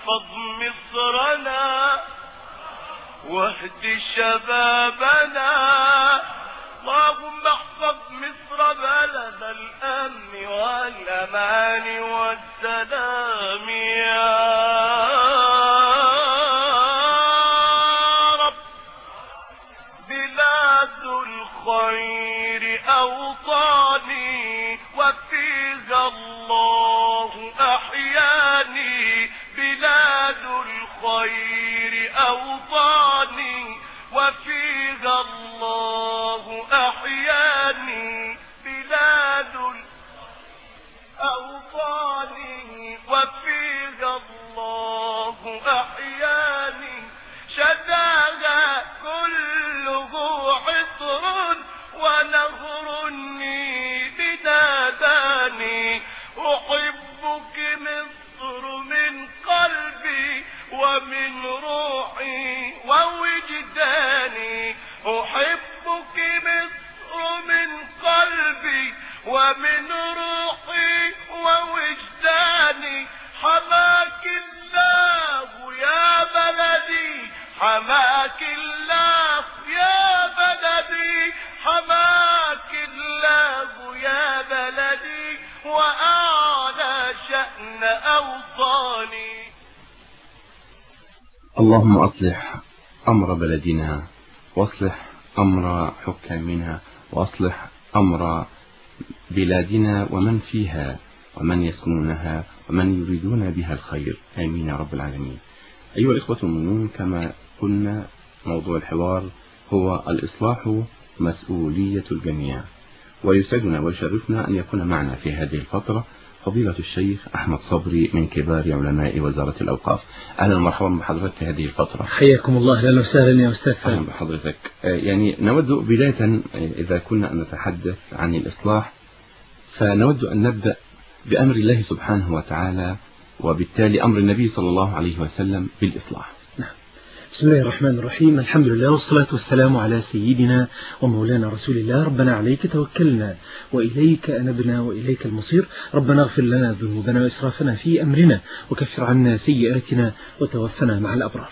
احفظ مصرنا واهد شبابنا. اللهم احفظ مصر بلد الأمن والأمان والسلام يا اللهم أصلح أمر بلدنا وأصلح أمر حكامنا وأصلح أمر بلادنا ومن فيها ومن يسكنونها ومن يريدون بها الخير. آمين يا رب العالمين. أيها الإخوة المؤمنون كما قلنا موضوع الحوار هو الإصلاح مسؤولية الجميع. ويسعدنا ويشرفنا أن يكون معنا في هذه الفترة فضيلة الشيخ أحمد صبري من كبار علماء وزارة الأوقاف. أهلا ومرحبا بحضرتك في هذه الفترة. حياكم الله. أهلا وسهلا يا أستاذ فهد. بحضرتك. آه، يعني نود بداية آه، إذا كنا أن نتحدث عن الإصلاح فنود أن نبدأ بأمر الله سبحانه وتعالى وبالتالي أمر النبي صلى الله عليه وسلم بالإصلاح. بسم الله الرحمن الرحيم. الحمد لله والصلاة والسلام على سيدنا ومولانا رسول الله. ربنا عليك توكلنا وإليك أنبنا وإليك المصير. ربنا اغفر لنا ذنوبنا وإسرافنا في أمرنا وكفر عنا سيئاتنا وتوفنا مع الأبرار.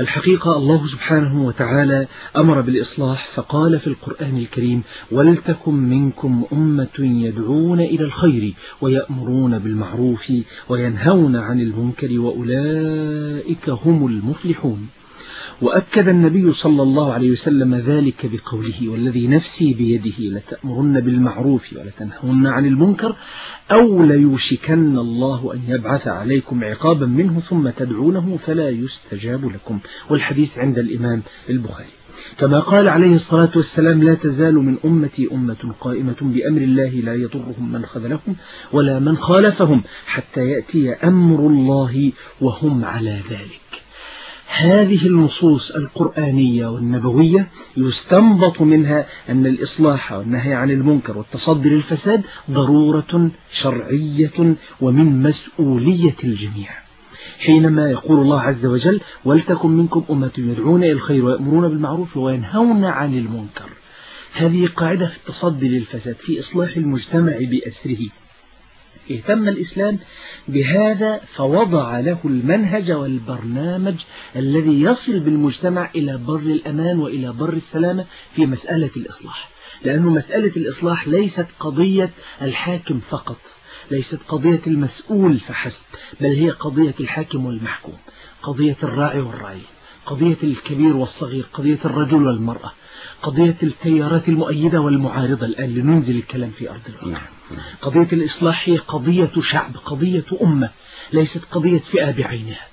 الحقيقة الله سبحانه وتعالى أمر بالإصلاح فقال في القرآن الكريم ولتكن منكم أمة يدعون إلى الخير ويأمرون بالمعروف وينهون عن المنكر وأولئك هم المفلحون. وأكد النبي صلى الله عليه وسلم ذلك بقوله والذي نفسي بيده لتأمرن بالمعروف ولتنهون عن المنكر أو ليوشكن الله أن يبعث عليكم عقابا منه ثم تدعونه فلا يستجاب لكم والحديث عند الإمام البخاري. كما قال عليه الصلاة والسلام لا تزال من أمتي أمة قائمة بأمر الله لا يضرهم من خذلهم ولا من خالفهم حتى يأتي أمر الله وهم على ذلك. هذه النصوص القرآنية والنبوية يستنبط منها أن الإصلاح والنهي عن المنكر والتصدي للفساد ضرورة شرعية ومن مسؤولية الجميع. حينما يقول الله عز وجل ولتكن منكم أمة يدعون إلى الخير ويأمرون بالمعروف وينهون عن المنكر هذه قاعدة في التصدي للفساد في إصلاح المجتمع بأسره. اهتم الإسلام بهذا فوضع له المنهج والبرنامج الذي يصل بالمجتمع إلى بر الأمان وإلى بر السلامة في مسألة الإصلاح. لأن مسألة الإصلاح ليست قضية الحاكم فقط ليست قضية المسؤول فحسب بل هي قضية الحاكم والمحكوم قضية الراعي والرعي قضية الكبير والصغير قضية الرجل والمرأة. قضية التيارات المؤيدة والمعارضة الآن لننزل الكلام في أرض الواقع. قضية الإصلاح هي قضية شعب قضية أمة ليست قضية فئة بعينها.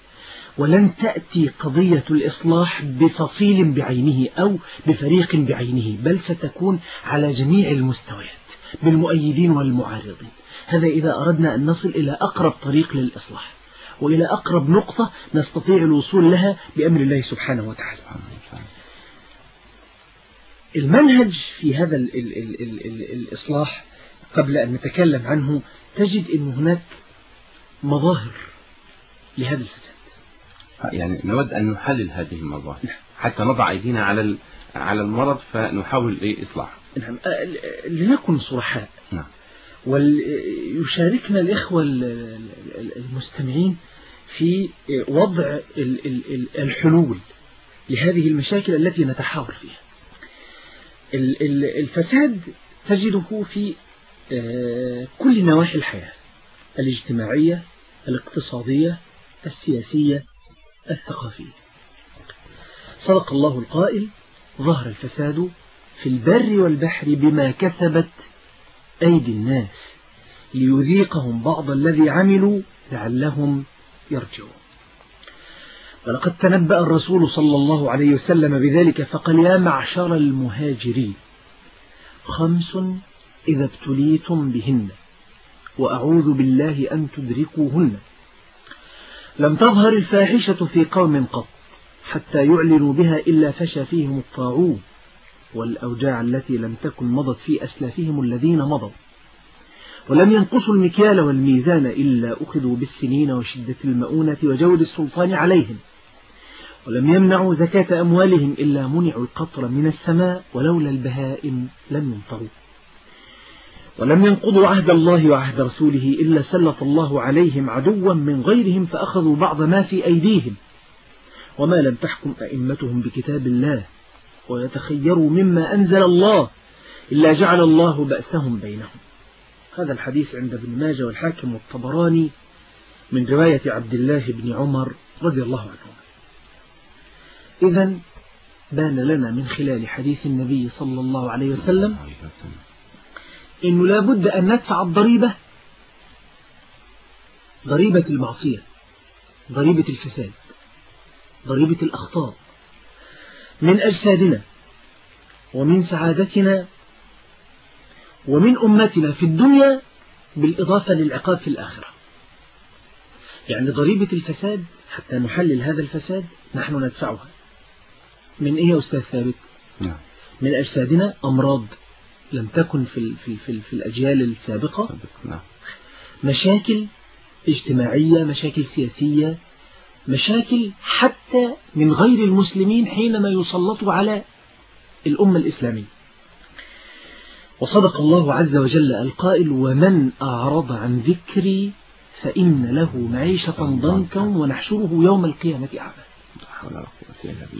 ولن تأتي قضية الإصلاح بفصيل بعينه أو بفريق بعينه بل ستكون على جميع المستويات بالمؤيدين والمعارضين. هذا إذا أردنا أن نصل إلى أقرب طريق للإصلاح وإلى أقرب نقطة نستطيع الوصول لها بأمر الله سبحانه وتعالى. المنهج في هذا ال ال ال ال ال الإصلاح قبل أن نتكلم عنه تجد أن هناك مظاهر لهذا الفساد يعني نود أن نحلل هذه المظاهر. حتى نضع أيدينا على على المرض فنحاول إيه إصلاحه نعم لنكن صرحاء. نعم. ويشاركنا الإخوة ال- ال- المستمعين في وضع ال- ال- ال- الحلول لهذه المشاكل التي نتحاور فيها. الفساد تجده في آه، كل نواحي الحياة الاجتماعية الاقتصادية السياسية الثقافية. صدق الله القائل ظهر الفساد في البر والبحر بما كسبت أيدي الناس ليذيقهم بعض الذي عملوا لعلهم يرجعون. ولقد تنبأ الرسول صلى الله عليه وسلم بذلك فقال يا معشر المهاجرين خمس إذا ابتليتم بهن وأعوذ بالله أن تدركوهن. لم تظهر الفاحشة في قوم قط حتى يعلنوا بها إلا فشى فيهم الطاعون والأوجاع التي لم تكن مضت في أسلافهم الذين مضوا. ولم ينقصوا المكيال والميزان إلا أخذوا بالسنين وشدة المؤونة وجود السلطان عليهم. ولم يمنعوا زكاة أموالهم إلا منعوا القطر من السماء ولولا البهائم لم يمطروا. ولم ينقضوا عهد الله وعهد رسوله إلا سلط الله عليهم عدوا من غيرهم فأخذوا بعض ما في أيديهم. وما لم تحكم أئمتهم بكتاب الله ويتخيروا مما أنزل الله إلا جعل الله بأسهم بينهم. هذا الحديث عند ابن ماجه والحاكم والطبراني من رواية عبد الله بن عمر رضي الله عنهما إذا بان لنا من خلال حديث النبي صلى الله عليه وسلم إنه لا بد أن ندفع الضريبة ضريبة المعصية ضريبة الفساد ضريبة الأخطاء من أجسادنا ومن سعادتنا ومن أمتنا في الدنيا بالإضافة للعقاب في الآخرة. يعني ضريبة الفساد حتى نحلل هذا الفساد نحن ندفعها. من إيه يا أستاذ ثابت؟ نعم. من أجسادنا أمراض لم تكن في, في, في, في الأجيال السابقة. نعم. مشاكل اجتماعية مشاكل سياسية مشاكل حتى من غير المسلمين حينما يسلطوا على الأمة الإسلامية. وصدق الله عز وجل القائل ومن أعرض عن ذكري فإن له معيشة ضنكا ونحشره يوم القيامة أعمى.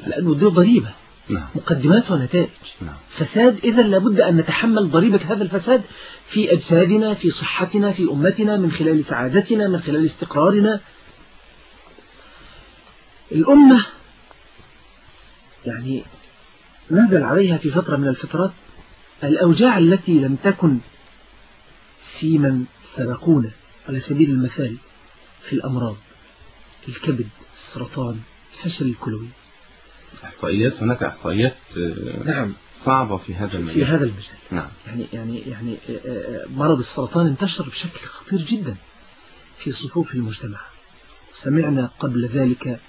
لأنه دي ضريبة. نعم. مقدمات ونتائج نعم. فساد إذا لابد أن نتحمل ضريبة هذا الفساد في أجسادنا في صحتنا في أمتنا من خلال سعادتنا من خلال استقرارنا. الأمة يعني نزل عليها في فترة من الفترات الأوجاع التي لم تكن في من سبقونا على سبيل المثال في الأمراض الكبد السرطان الفشل الكلوي. إحصائيات هناك إحصائيات آه، نعم. صعبة في هذا في المجال. هذا المجال. نعم. يعني يعني يعني آه، آه، مرض السرطان انتشر بشكل خطير جدا في صفوف المجتمع. سمعنا قبل ذلك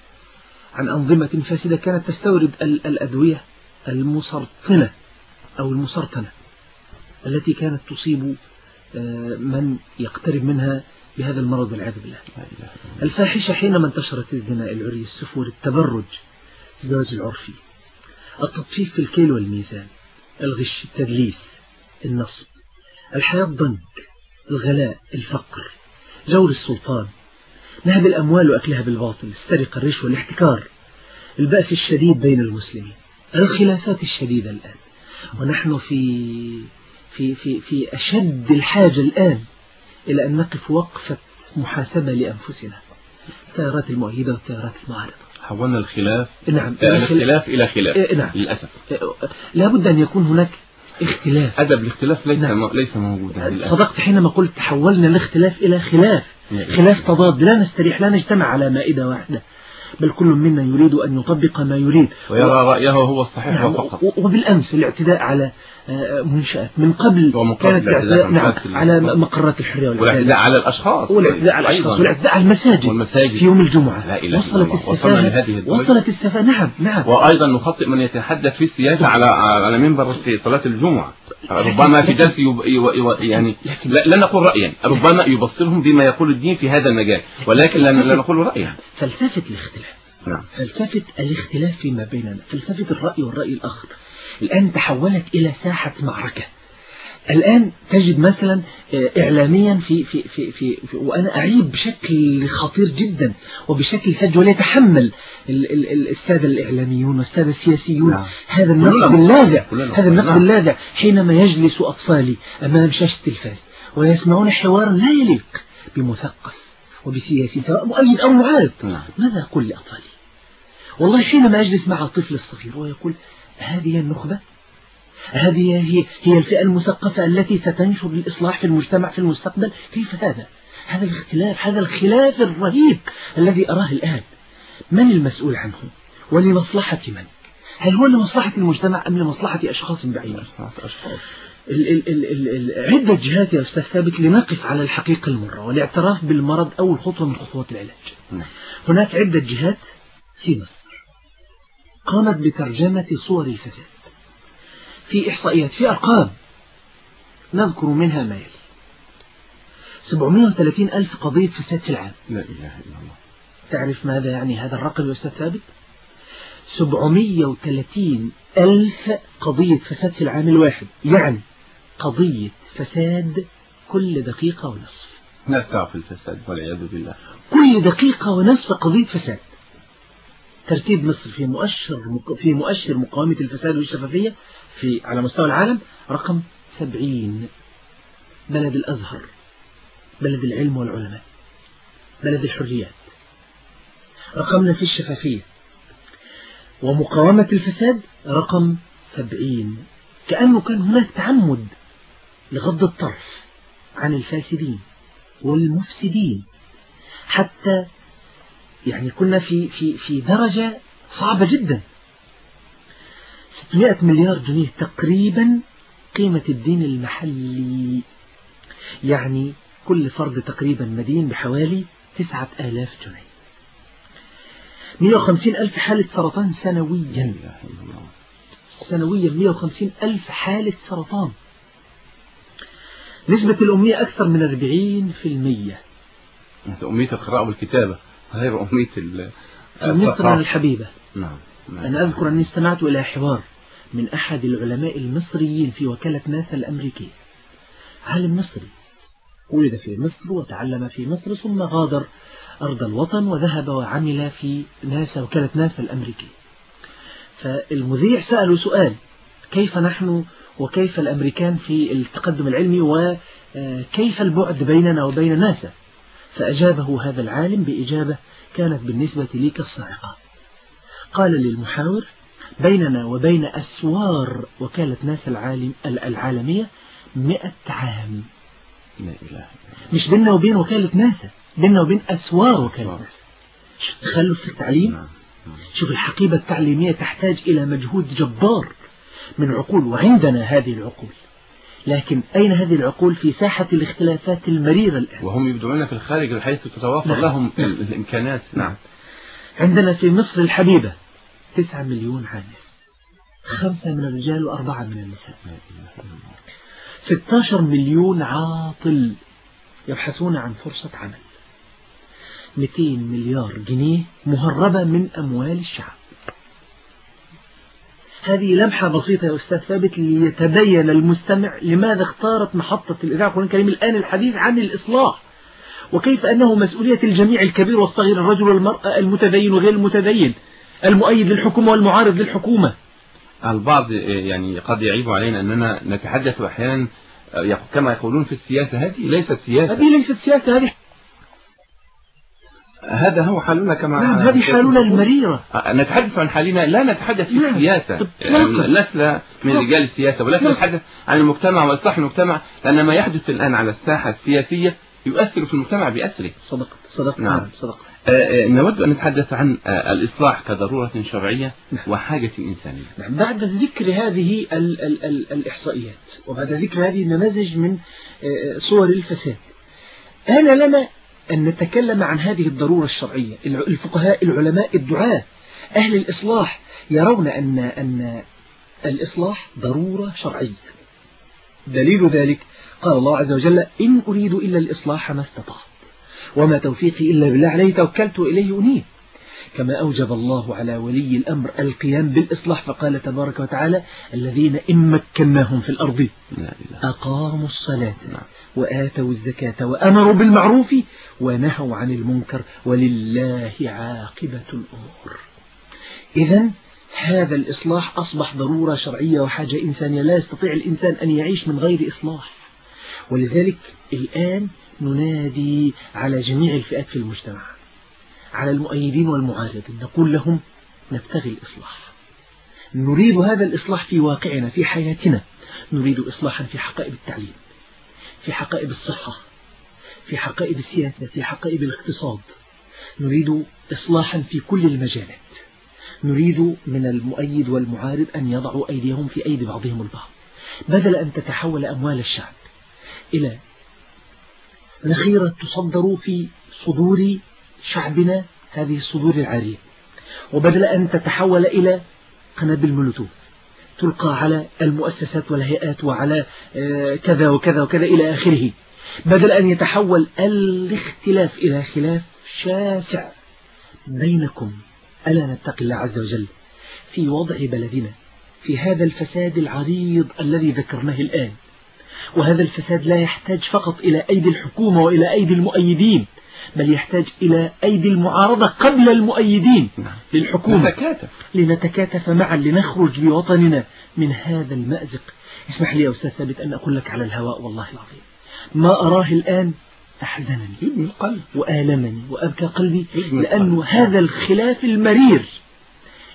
عن أنظمة فاسدة كانت تستورد ال- الأدوية المسرطنة أو المسرطنة التي كانت تصيب من يقترب منها بهذا المرض والعياذ بالله. الفاحشة حينما انتشرت الزنا العري السفور التبرج الزواج العرفي التطفيف في الكيل والميزان الغش التدليس النصب الحياة الضنك الغلاء الفقر جور السلطان نهب الأموال وأكلها بالباطل السرقة الرشوة الاحتكار البأس الشديد بين المسلمين الخلافات الشديدة الآن. ونحن في في في في أشد الحاجة الآن إلى أن نقف وقفة محاسبة لأنفسنا. التيارات المؤيدة والتيارات المعارضة. حولنا الخلاف. نعم آه، إلى خل- الاختلاف إلى خلاف. إيه، نعم. للأسف. لا بد أن يكون هناك اختلاف. أدب الاختلاف ليس نعم. ليس موجودا صدقت حينما قلت تحولنا الاختلاف إلى خلاف. نعم. خلاف تضاد. لا نستريح لا نجتمع على مائدة واحدة. بل كل منا يريد أن يطبق ما يريد. ويرى رأيه هو الصحيح نعم فقط. وبالأمس الاعتداء على آه، منشآت. من قبل كانت الاعتداء نعم على. مقرات الحرية والإعتداء. على الأشخاص. والاعتداء على الأشخاص. والاعتداء على المساجد. والمساجد. في يوم الجمعة. لا إله وصلت السفاهة. وصلت السفاهة. نعم نعم. وأيضا نخطئ من يتحدث في السياسة على على منبر في صلاة الجمعة. ربما في جلسة يب... يو... يو... يعني لا, نقول رأيا. ربما يبصرهم بما يقول الدين في هذا المجال. ولكن لا نقول رأيا. فلسفة الاختلاف نعم. فلسفة الاختلاف فيما بيننا فلسفة الرأي والرأي الآخر. الآن تحولت إلى ساحة معركة. الآن تجد مثلا آه، إعلاميا في, في, في, في, في وأنا أعيب بشكل خطير جدا وبشكل سج ولا يتحمل ال- ال- ال- السادة الإعلاميون والسادة السياسيون نعم. هذا النقد اللاذع. هذا النقد نعم. اللاذع حينما يجلس أطفالي أمام شاشة التلفاز ويسمعون حوارا لا يليق بمثقف وبسياسي سواء مؤيد أو معارض. نعم. ماذا أقول لأطفالي؟ والله حينما أجلس مع الطفل الصغير ويقول هذه النخبة؟ هذه هي هي الفئة المثقفة التي ستنشر الإصلاح في المجتمع في المستقبل؟ كيف هذا؟ هذا الاختلاف هذا الخلاف الرهيب الذي أراه الآن. من المسؤول عنه؟ ولمصلحة من؟ هل هو لمصلحة المجتمع أم لمصلحة أشخاص ال عدة جهات يا أستاذ ثابت لنقف على الحقيقة المرة والاعتراف بالمرض أول خطوة من خطوات العلاج. نعم. هناك عدة جهات في مصر. قامت بترجمة صور الفساد. في إحصائيات في أرقام نذكر منها ما يلي. 730 ألف قضية فساد في العام. لا إله إلا الله. تعرف ماذا يعني هذا الرقم يا أستاذ ثابت؟ 730 ألف قضية فساد في العام الواحد. يعني قضية فساد كل دقيقة ونصف. لا تعرف الفساد والعياذ بالله. كل دقيقة ونصف قضية فساد. ترتيب مصر في مؤشر في مؤشر مقاومة الفساد والشفافية في على مستوى العالم رقم 70 بلد الأزهر بلد العلم والعلماء بلد الحريات. رقمنا في الشفافية. ومقاومة الفساد رقم 70 كأنه كان هناك تعمد لغض الطرف عن الفاسدين والمفسدين. حتى يعني كنا في في في درجة صعبة جدا. 600 مليار جنيه تقريبا قيمة الدين المحلي. يعني كل فرد تقريبا مدين بحوالي 9000 جنيه. 150 ألف حالة سرطان سنويا. سنويا 150 ألف حالة سرطان. نسبة الأمية أكثر من 40% أنت أمية القراءة والكتابة غير أمية ال مصر. الحبيبة نعم نعم. أنا أذكر أني استمعت إلى حوار من أحد العلماء المصريين في وكالة ناسا الأمريكية عالم مصري ولد في مصر وتعلم في مصر ثم غادر أرض الوطن وذهب وعمل في ناسا وكالة ناسا الأمريكية فالمذيع سأله سؤال كيف نحن وكيف الأمريكان في التقدم العلمي وكيف البعد بيننا وبين ناسا فأجابه هذا العالم بإجابة كانت بالنسبة لي كالصاعقة. قال للمحاور بيننا وبين أسوار وكالة ناسا العالم العالمية مئة عام. لا إله مش بيننا وبين وكالة ناسا بيننا وبين أسوار وكالة. ناسا. شوف في التعليم. نعم نعم. شوف الحقيبة التعليمية تحتاج إلى مجهود جبار من عقول وعندنا هذه العقول. لكن أين هذه العقول في ساحة الاختلافات المريرة الآن؟ وهم يبدعون في الخارج بحيث تتوافر نعم. لهم ال- الإمكانات. نعم. عندنا في مصر الحبيبة تسعة مليون عانس خمسة من الرجال وأربعة من النساء. لا إله إلا الله 16 مليون عاطل يبحثون عن فرصة عمل. 200 مليار جنيه مهربة من أموال الشعب. هذه لمحة بسيطة يا أستاذ ثابت ليتبين المستمع لماذا اختارت محطة الإذاعة القرآن الكريم الآن الحديث عن الإصلاح وكيف أنه مسؤولية الجميع الكبير والصغير الرجل والمرأة المتدين وغير المتدين المؤيد للحكومة والمعارض للحكومة. البعض يعني قد يعيب علينا أننا نتحدث أحيانا كما يقولون في السياسة هذه ليست سياسة. هذه ليست سياسة هذه هذا هو حالنا كما نعم هذه حالنا المريرة نتحدث عن حالنا لا نتحدث في نعم. السياسة. يعني لسنا من. رجال السياسة ولكن نعم. نتحدث عن المجتمع وإصلاح المجتمع لأن ما يحدث الآن على الساحة السياسية يؤثر في المجتمع بأسره صدقت صدقت نعم. نعم آه، آه، نود أن نتحدث عن آه، الإصلاح كضرورة شرعية. وحاجة إنسانية بعد ذكر هذه ال ال ال الإحصائيات وبعد ذكر هذه النماذج من آه، صور الفساد آن لنا أن نتكلم عن هذه الضرورة الشرعية. الفقهاء العلماء الدعاة أهل الإصلاح يرون أن أن الإصلاح ضرورة شرعية. دليل ذلك قال الله عز وجل إن أريد إلا الإصلاح ما استطعت وما توفيقي إلا بالله عليه توكلت وإليه أنيب. كما أوجب الله على ولي الأمر القيام بالإصلاح فقال تبارك وتعالى الذين إن مكناهم في الأرض أقاموا الصلاة. نعم. وآتوا الزكاة وأمروا بالمعروف ونهوا عن المنكر ولله عاقبة الأمور. إذا هذا الإصلاح أصبح ضرورة شرعية وحاجة إنسانية. لا يستطيع الإنسان أن يعيش من غير إصلاح. ولذلك الآن ننادي على جميع الفئات في المجتمع على المؤيدين والمعارضين نقول لهم نبتغي الإصلاح. نريد هذا الإصلاح في واقعنا في حياتنا. نريد إصلاحا في حقائب التعليم. في حقائب الصحة في حقائب السياسة في حقائب الاقتصاد. نريد إصلاحا في كل المجالات. نريد من المؤيد والمعارض أن يضعوا أيديهم في أيدي بعضهم البعض. بدل أن تتحول أموال الشعب إلى ذخيرة تصدر في صدور شعبنا هذه الصدور العارية وبدل أن تتحول إلى قنابل مولوتوف. تلقى على المؤسسات والهيئات وعلى آه، كذا وكذا وكذا إلى آخره بدل أن يتحول الاختلاف إلى خلاف شاسع بينكم. ألا نتقي الله عز وجل في وضع بلدنا في هذا الفساد العريض الذي ذكرناه الآن. وهذا الفساد لا يحتاج فقط إلى أيدي الحكومة وإلى أيدي المؤيدين. بل يحتاج إلى أيدي المعارضة قبل المؤيدين نعم. للحكومة. نتكاتف. لنتكاتف معا لنخرج بوطننا من هذا المأزق. اسمح لي يا أستاذ ثابت أن أقول لك على الهواء والله العظيم. ما أراه الآن أحزنني وآلمني وأبكى قلبي لأن. هذا الخلاف المرير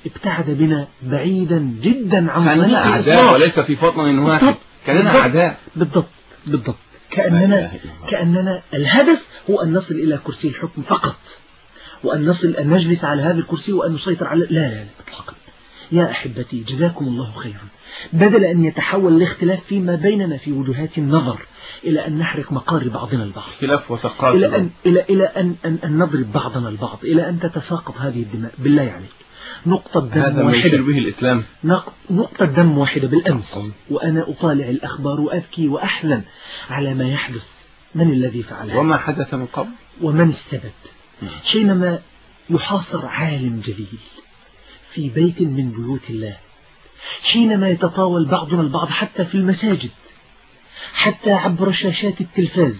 ابتعد بنا بعيدا جدا عن كأننا طريق أعداء وليس في فطن واحد. بالضبط. أعداء بالضبط. بالضبط. كأننا. كأننا الهدف هو أن نصل إلى كرسي الحكم فقط وأن نصل أن نجلس على هذا الكرسي وأن نسيطر على لا لا لا إطلاقا يا أحبتي جزاكم الله خيرا. بدل أن يتحول الاختلاف فيما بيننا في وجهات النظر إلى أن نحرق مقار بعضنا البعض خلاف وثقات. إلى أن إلى إلى أن أن, أن نضرب بعضنا البعض إلى أن تتساقط هذه الدماء بالله عليك. نقطة دم هذا ما يشير به الإسلام. نق- نقطة دم واحدة بالأمس. وأنا أطالع الأخبار وأبكي وأحزن على ما يحدث. من الذي فعل هذا؟ وما حدث من قبل؟ ومن السبب نعم. حينما يحاصر عالم جليل في بيت من بيوت الله حينما يتطاول بعضنا البعض حتى في المساجد حتى عبر شاشات التلفاز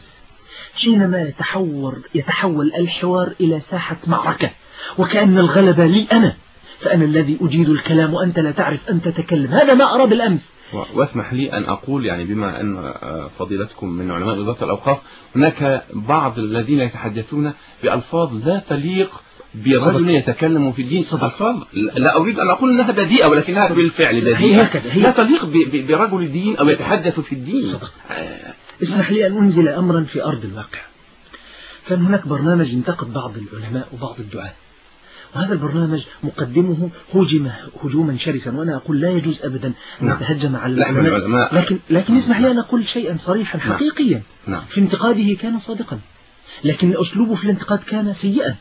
حينما يتحور يتحول الحوار إلى ساحة معركة وكأن الغلبة لي أنا فأنا الذي أجيد الكلام وأنت لا تعرف أن تتكلم. هذا ما أرى بالأمس. واسمح لي أن أقول يعني بما أن آه، فضيلتكم من علماء إدارة الأوقاف هناك بعض الذين يتحدثون بألفاظ لا تليق برجل. يتكلم في الدين صدق. ألفاظ لا أريد أن أقول أنها بديئة ولكنها بالفعل هي بديئة هكذا، هي. لا تليق برجل دين أو يتحدث في الدين صدق. اسمح لي أن أنزل أمرا في أرض الواقع كان هناك برنامج انتقد بعض العلماء وبعض الدعاة وهذا البرنامج مقدمه هجم هجوما شرسا وأنا أقول لا يجوز أبدا أن نعم. نتهجم على العلماء. لكن, لكن اسمح لي أن أقول شيئا صريحا نعم. حقيقيا. نعم. في انتقاده كان صادقا لكن أسلوبه في الانتقاد كان سيئا.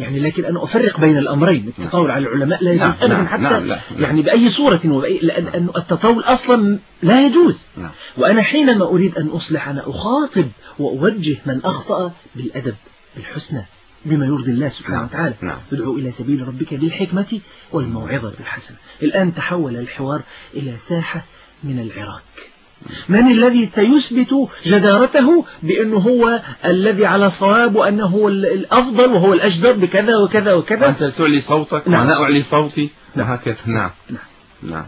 يعني لكن أنا أفرق بين الأمرين التطاول على العلماء لا نعم، يجوز أبدا نعم، حتى نعم، نعم. يعني بأي صورة وبأي لأن أن التطاول أصلا لا يجوز. نعم. وأنا حينما أريد أن أصلح أنا أخاطب وأوجه من أخطأ بالأدب بالحسنى. بما يرضي الله سبحانه نعم، وتعالى. نعم. ادعو إلى سبيل ربك بالحكمة والموعظة الحسنة الآن تحول الحوار إلى ساحة من العراك من الذي سيثبت جدارته بأنه هو الذي على صواب وأنه هو ال- الأفضل وهو الأجدر بكذا وكذا وكذا؟ وأنت تعلي صوتك نعم. وأنا أعلي صوتي؟ نعم. وهكذا نعم. نعم. نعم.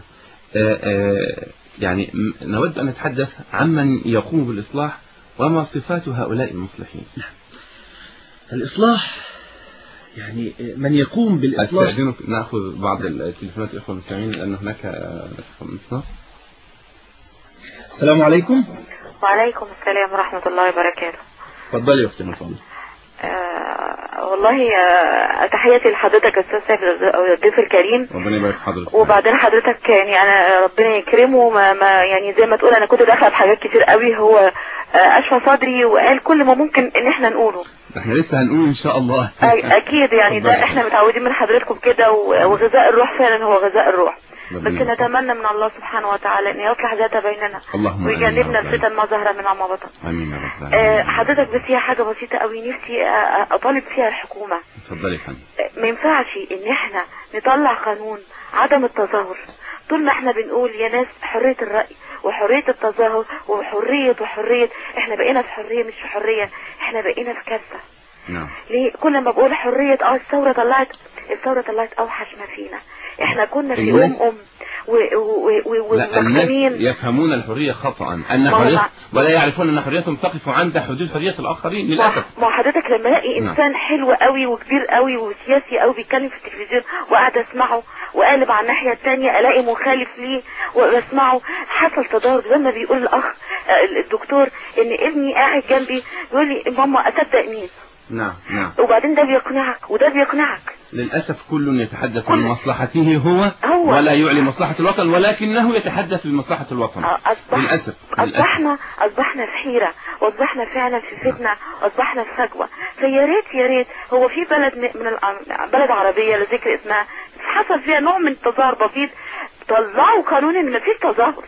آه، آه، يعني نود أن نتحدث عمن يقوم بالإصلاح وما صفات هؤلاء المصلحين؟ الإصلاح يعني من يقوم بالإصلاح. أستأذنك نأخذ بعض التليفونات الإخوة المستمعين لأن هناك السلام عليكم. وعليكم السلام ورحمة الله وبركاته. تفضلي يا أختي مفضل آه والله آه تحياتي لحضرتك أستاذ سيف الضيف الكريم. ربنا يبارك في حضرتك. وبعدين حضرتك يعني أنا ربنا يكرمه ما, ما يعني زي ما تقول أنا كنت داخلة بحاجات كتير قوي هو آه أشفى صدري وقال كل ما ممكن إن إحنا نقوله. إحنا لسه هنقول إن شاء الله. أكيد يعني. ده إحنا متعودين من حضرتك كده وغذاء الروح فعلا هو غذاء الروح. بس. نتمنى من الله سبحانه وتعالى إن يصلح ذات بيننا اللهم ويجنبنا الفتن ما ظهر منها وما بطن. آمين يا رب آه، العالمين. حضرتك بس هي حاجة بسيطة قوي نفسي آه، أطالب فيها الحكومة. اتفضلي يا فندم. آه، ما ينفعش إن إحنا نطلع قانون عدم التظاهر. طول ما إحنا بنقول يا ناس حرية الرأي وحرية التظاهر وحرية وحرية. إحنا بقينا في حرية مش في حرية. إحنا بقينا في كارثة. نعم. ليه؟ كل ما بقول حرية آه الثورة طلعت الثورة طلعت أوحش ما فينا. إحنا كنا في ام أم. و- و- و- لا الناس ومحكمين يفهمون الحرية خطأ. أن حرية ولا يعرفون أن حريتهم تقف عند حدود حرية الآخرين للأسف. ما حضرتك لما ألاقي نعم. إنسان حلو قوي وكبير قوي وسياسي قوي بيتكلم في التلفزيون وقاعد أسمعه وقالب على الناحية الثانية ألاقي مخالف ليه وبسمعه. حصل تضارب زي ما بيقول الاخ آه، الدكتور إن ابني قاعد جنبي يقول لي ماما اصدق مين؟ نعم نعم. وبعدين ده بيقنعك وده بيقنعك للأسف كل يتحدث كل- عن مصلحته هو, هو. ولا يعلي مصلحة الوطن ولكنه يتحدث بمصلحة الوطن. أصبح للأسف أصبحنا أصبحنا في حيرة وأصبحنا فعلا في فتنة وأصبحنا في فجوة. فيا ريت يا ريت هو في بلد من بلد عربية لا ذكر اسمها حصل فيها نوع من التظاهر بسيط طلعوا قانون إن مفيش تظاهر.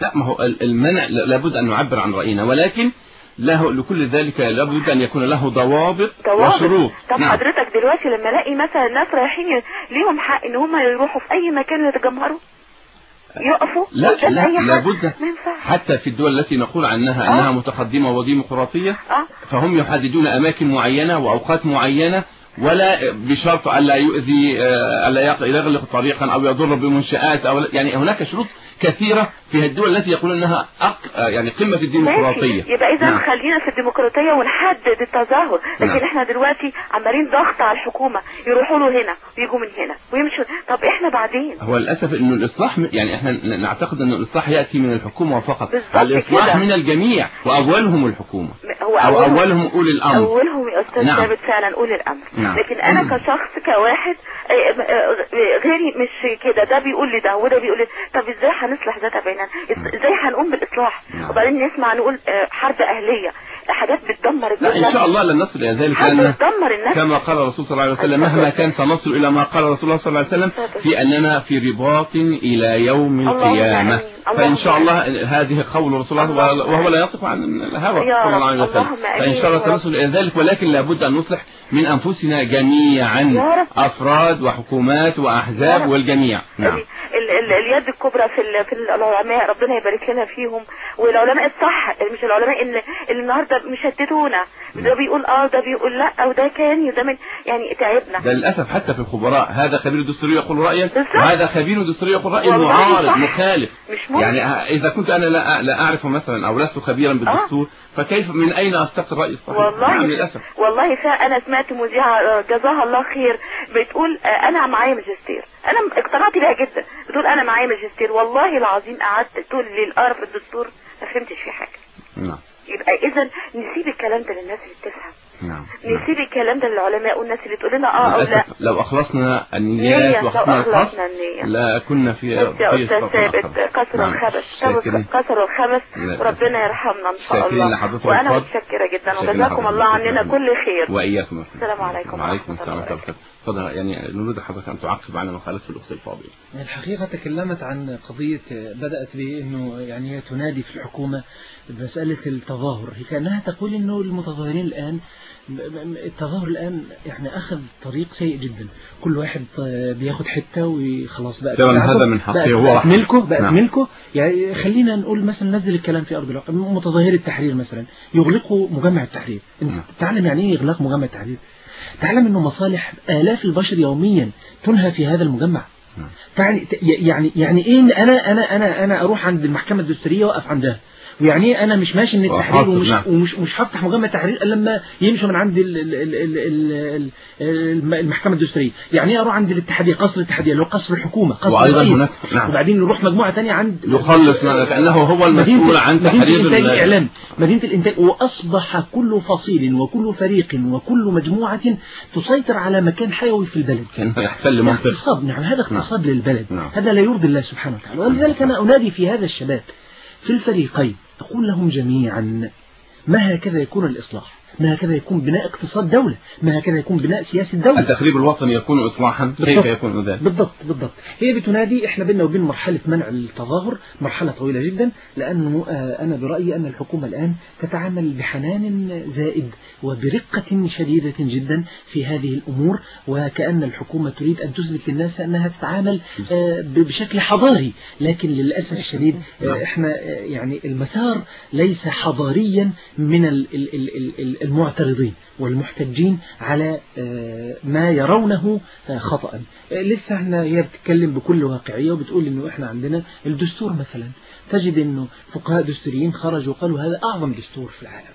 لا ما هو ال- المنع لابد أن نعبر عن رأينا ولكن له لكل ذلك لابد أن يكون له ضوابط وشروط. طب نعم. حضرتك دلوقتي لما ألاقي مثلا ناس رايحين ليهم حق إن هم يروحوا في أي مكان يتجمهروا يقفوا؟ لا لا لابد. حتى في الدول التي نقول عنها آه. أنها متقدمة وديمقراطية آه. فهم يحددون أماكن معينة وأوقات معينة ولا بشرط ألا يؤذي آه، ألا يق- يغلق طريقا أو يضر بمنشآت أو يعني هناك شروط كثيرة في الدول التي يقولون أنها أق... آه، يعني قمة الديمقراطية ماشي يبقى اذا نعم. خلينا في الديمقراطية ونحدد التظاهر لكن نعم. إحنا دلوقتي عمالين ضغط على الحكومة يروحوا له هنا ويجوا من هنا ويمشوا طب إحنا بعدين هو للأسف أنه الإصلاح م- يعني إحنا ن- نعتقد أن الإصلاح يأتي من الحكومة فقط بالظبط الإصلاح كده. من الجميع وأولهم الحكومة هو أو أولهم أولي الأمر أولهم يا أستاذ نعم. ثابت فعلا أولي الأمر نعم. لكن أنا. كشخص كواحد آه، آه، غيري مش كده ده بيقول لي ده وده بيقول لي طب إزاي هنصلح ذات بيننا. إز- إزاي هنقوم بالإصلاح؟ نعم. وبعدين نسمع نقول آه، حرب أهلية. حاجات بتدمر لا إن البلد. شاء الله لن نصل إلى ذلك الناس كما قال الرسول صلى الله عليه وسلم مهما كان سنصل إلى ما قال رسول الله صلى الله عليه وسلم في أننا في رباط إلى يوم. فإن اللهم شاء الله هذه قول رسول الله وهو لا ينطق عن الهوى صلى الله. عليه وسلم. فإن شاء الله. سنصل إلى ذلك ولكن لابد أن نصلح من أنفسنا جميعا. أفراد وحكومات رب. والجميع نعم ال- ال- ال- اليد الكبرى في في العلماء ربنا يبارك لنا فيهم والعلماء الصح مش العلماء اللي النهارده مشتتونا ده بيقول آه ده بيقول لا وده كان وده من يعني تعبنا. ده للأسف حتى في الخبراء هذا خبير دستوري يقول بالظبط. وهذا خبير دستوري يقول والله معارض. مخالف. مش ممكن يعني إذا كنت أنا لا لا أعرف مثلا أو لست خبيرا بالدستور فكيف من أين أستقي الرأي الصحيح؟ والله نعم للأسف. والله أنا سمعت مذيعه آه، جزاها الله خير بتقول آه، أنا معايا ماجستير. أنا اقتنعت بيها جدا. بتقول أنا معايا ماجستير. والله العظيم قعدت طول الليل اقرا في الدستور ما فهمتش فيه حاجة. نعم. يبقى اذا نسيب الكلام ده للناس اللي بتفهم نعم نعم. نسيب الكلام ده للعلماء والناس اللي تقول لنا آه أو لا لو أخلصنا نية النيات لو وأخلصنا القصد اخلصنا النية لا كنا في بس يا في أستاذ ثابت. كسر. الخبث. كسر الخبث لا. وربنا يرحمنا إن شاء الله وأنا. متشكرة جدا وجزاكم الله عننا. كل خير وإياكم السلام عليكم وعليكم السلام الله ورحمة الله تفضل يعني نريد حضرتك أن تعقب على ما قالته الأخت الفاضلة الحقيقة تكلمت عن قضية بدأت بأنه يعني هي تنادي في الحكومة بمسألة التظاهر. هي كأنها تقول أنه المتظاهرين الآن التظاهر الآن يعني أخذ طريق سيء جدا. كل واحد بياخد حتة وخلاص بقى. هذا من حقه هو بقت. ملكه بقت نعم. ملكه. يعني خلينا نقول مثلا نزل الكلام في أرض الواقع متظاهري التحرير مثلا. يغلقوا مجمع التحرير. نعم. تعلم يعني إيه إغلاق مجمع التحرير؟ تعلم أنه مصالح آلاف البشر يوميا تنهى في هذا المجمع. يعني يعني يعني إيه أنا أنا أنا أنا أروح عند المحكمة الدستورية وأقف عندها؟ ويعني إيه أنا مش ماشي من التحرير وحاضر، ومش نعم. ومش مش هفتح مجمع التحرير إلا لما يمشوا من عند ال- ال- ال- ال- ال- ال- المحكمة الدستورية. يعني إيه أروح عند الاتحادية؟ قصر الاتحادية اللي هو قصر الحكومة قصر الرئيس. هناك- نعم. وبعدين نروح مجموعة ثانية عند يخلص كأنه هو المسؤول عن تحرير الإنتاج ال- الإعلام. مدينة الإنتاج وأصبح كل فصيل وكل فريق وكل مجموعة تسيطر على مكان حيوي في البلد. كان يحتل منطقة. اغتصاب نعم هذا اغتصاب للبلد. نعم. هذا لا يرضي الله سبحانه وتعالى. ولذلك أنا أنادي في هذا الشباب في الفريقين أقول لهم جميعا ما هكذا يكون الإصلاح؟ ما هكذا يكون بناء اقتصاد دولة ما هكذا يكون بناء سياسة دولة. التخريب الوطني يكون إصلاحا كيف. يكون ذلك؟ بالضبط بالضبط. هي بتنادي إحنا بيننا وبين مرحلة منع التظاهر مرحلة طويلة جدا لأنه آه، أنا برأيي أن الحكومة الآن تتعامل بحنان زائد وبرقة شديدة جدا في هذه الأمور وكأن الحكومة تريد أن تثبت للناس أنها تتعامل آه، بشكل حضاري. لكن للأسف الشديد آه، إحنا آه، يعني المسار ليس حضاريا من ال- ال- ال- ال- المعترضين والمحتجين على آه، ما يرونه آه، خطأ. آه، لسه إحنا هي بتتكلم بكل واقعية وبتقول إنه إحنا عندنا الدستور مثلا. تجد إنه فقهاء دستوريين خرجوا وقالوا هذا أعظم دستور في العالم.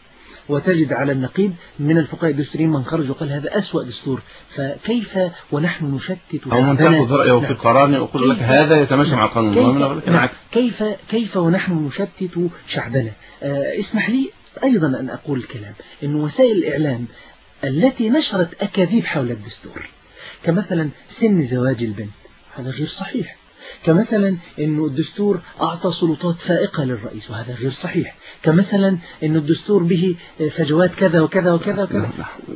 وتجد على النقيض من الفقهاء الدستوريين من خرج وقال هذا أسوأ دستور. فكيف ونحن نشتت أو من تأخذ رأيه في نعم. قرار يقول لك هذا يتماشى. مع القانون؟ كيف- نعم. كيف؟ كيف ونحن نشتت شعبنا؟ اسمح لي أيضا أن أقول الكلام أن وسائل الإعلام التي نشرت أكاذيب حول الدستور كمثلا سن زواج البنت هذا غير صحيح كمثلا أنه الدستور أعطى سلطات فائقة للرئيس وهذا غير صحيح كمثلا أنه الدستور به فجوات كذا وكذا وكذا وكذا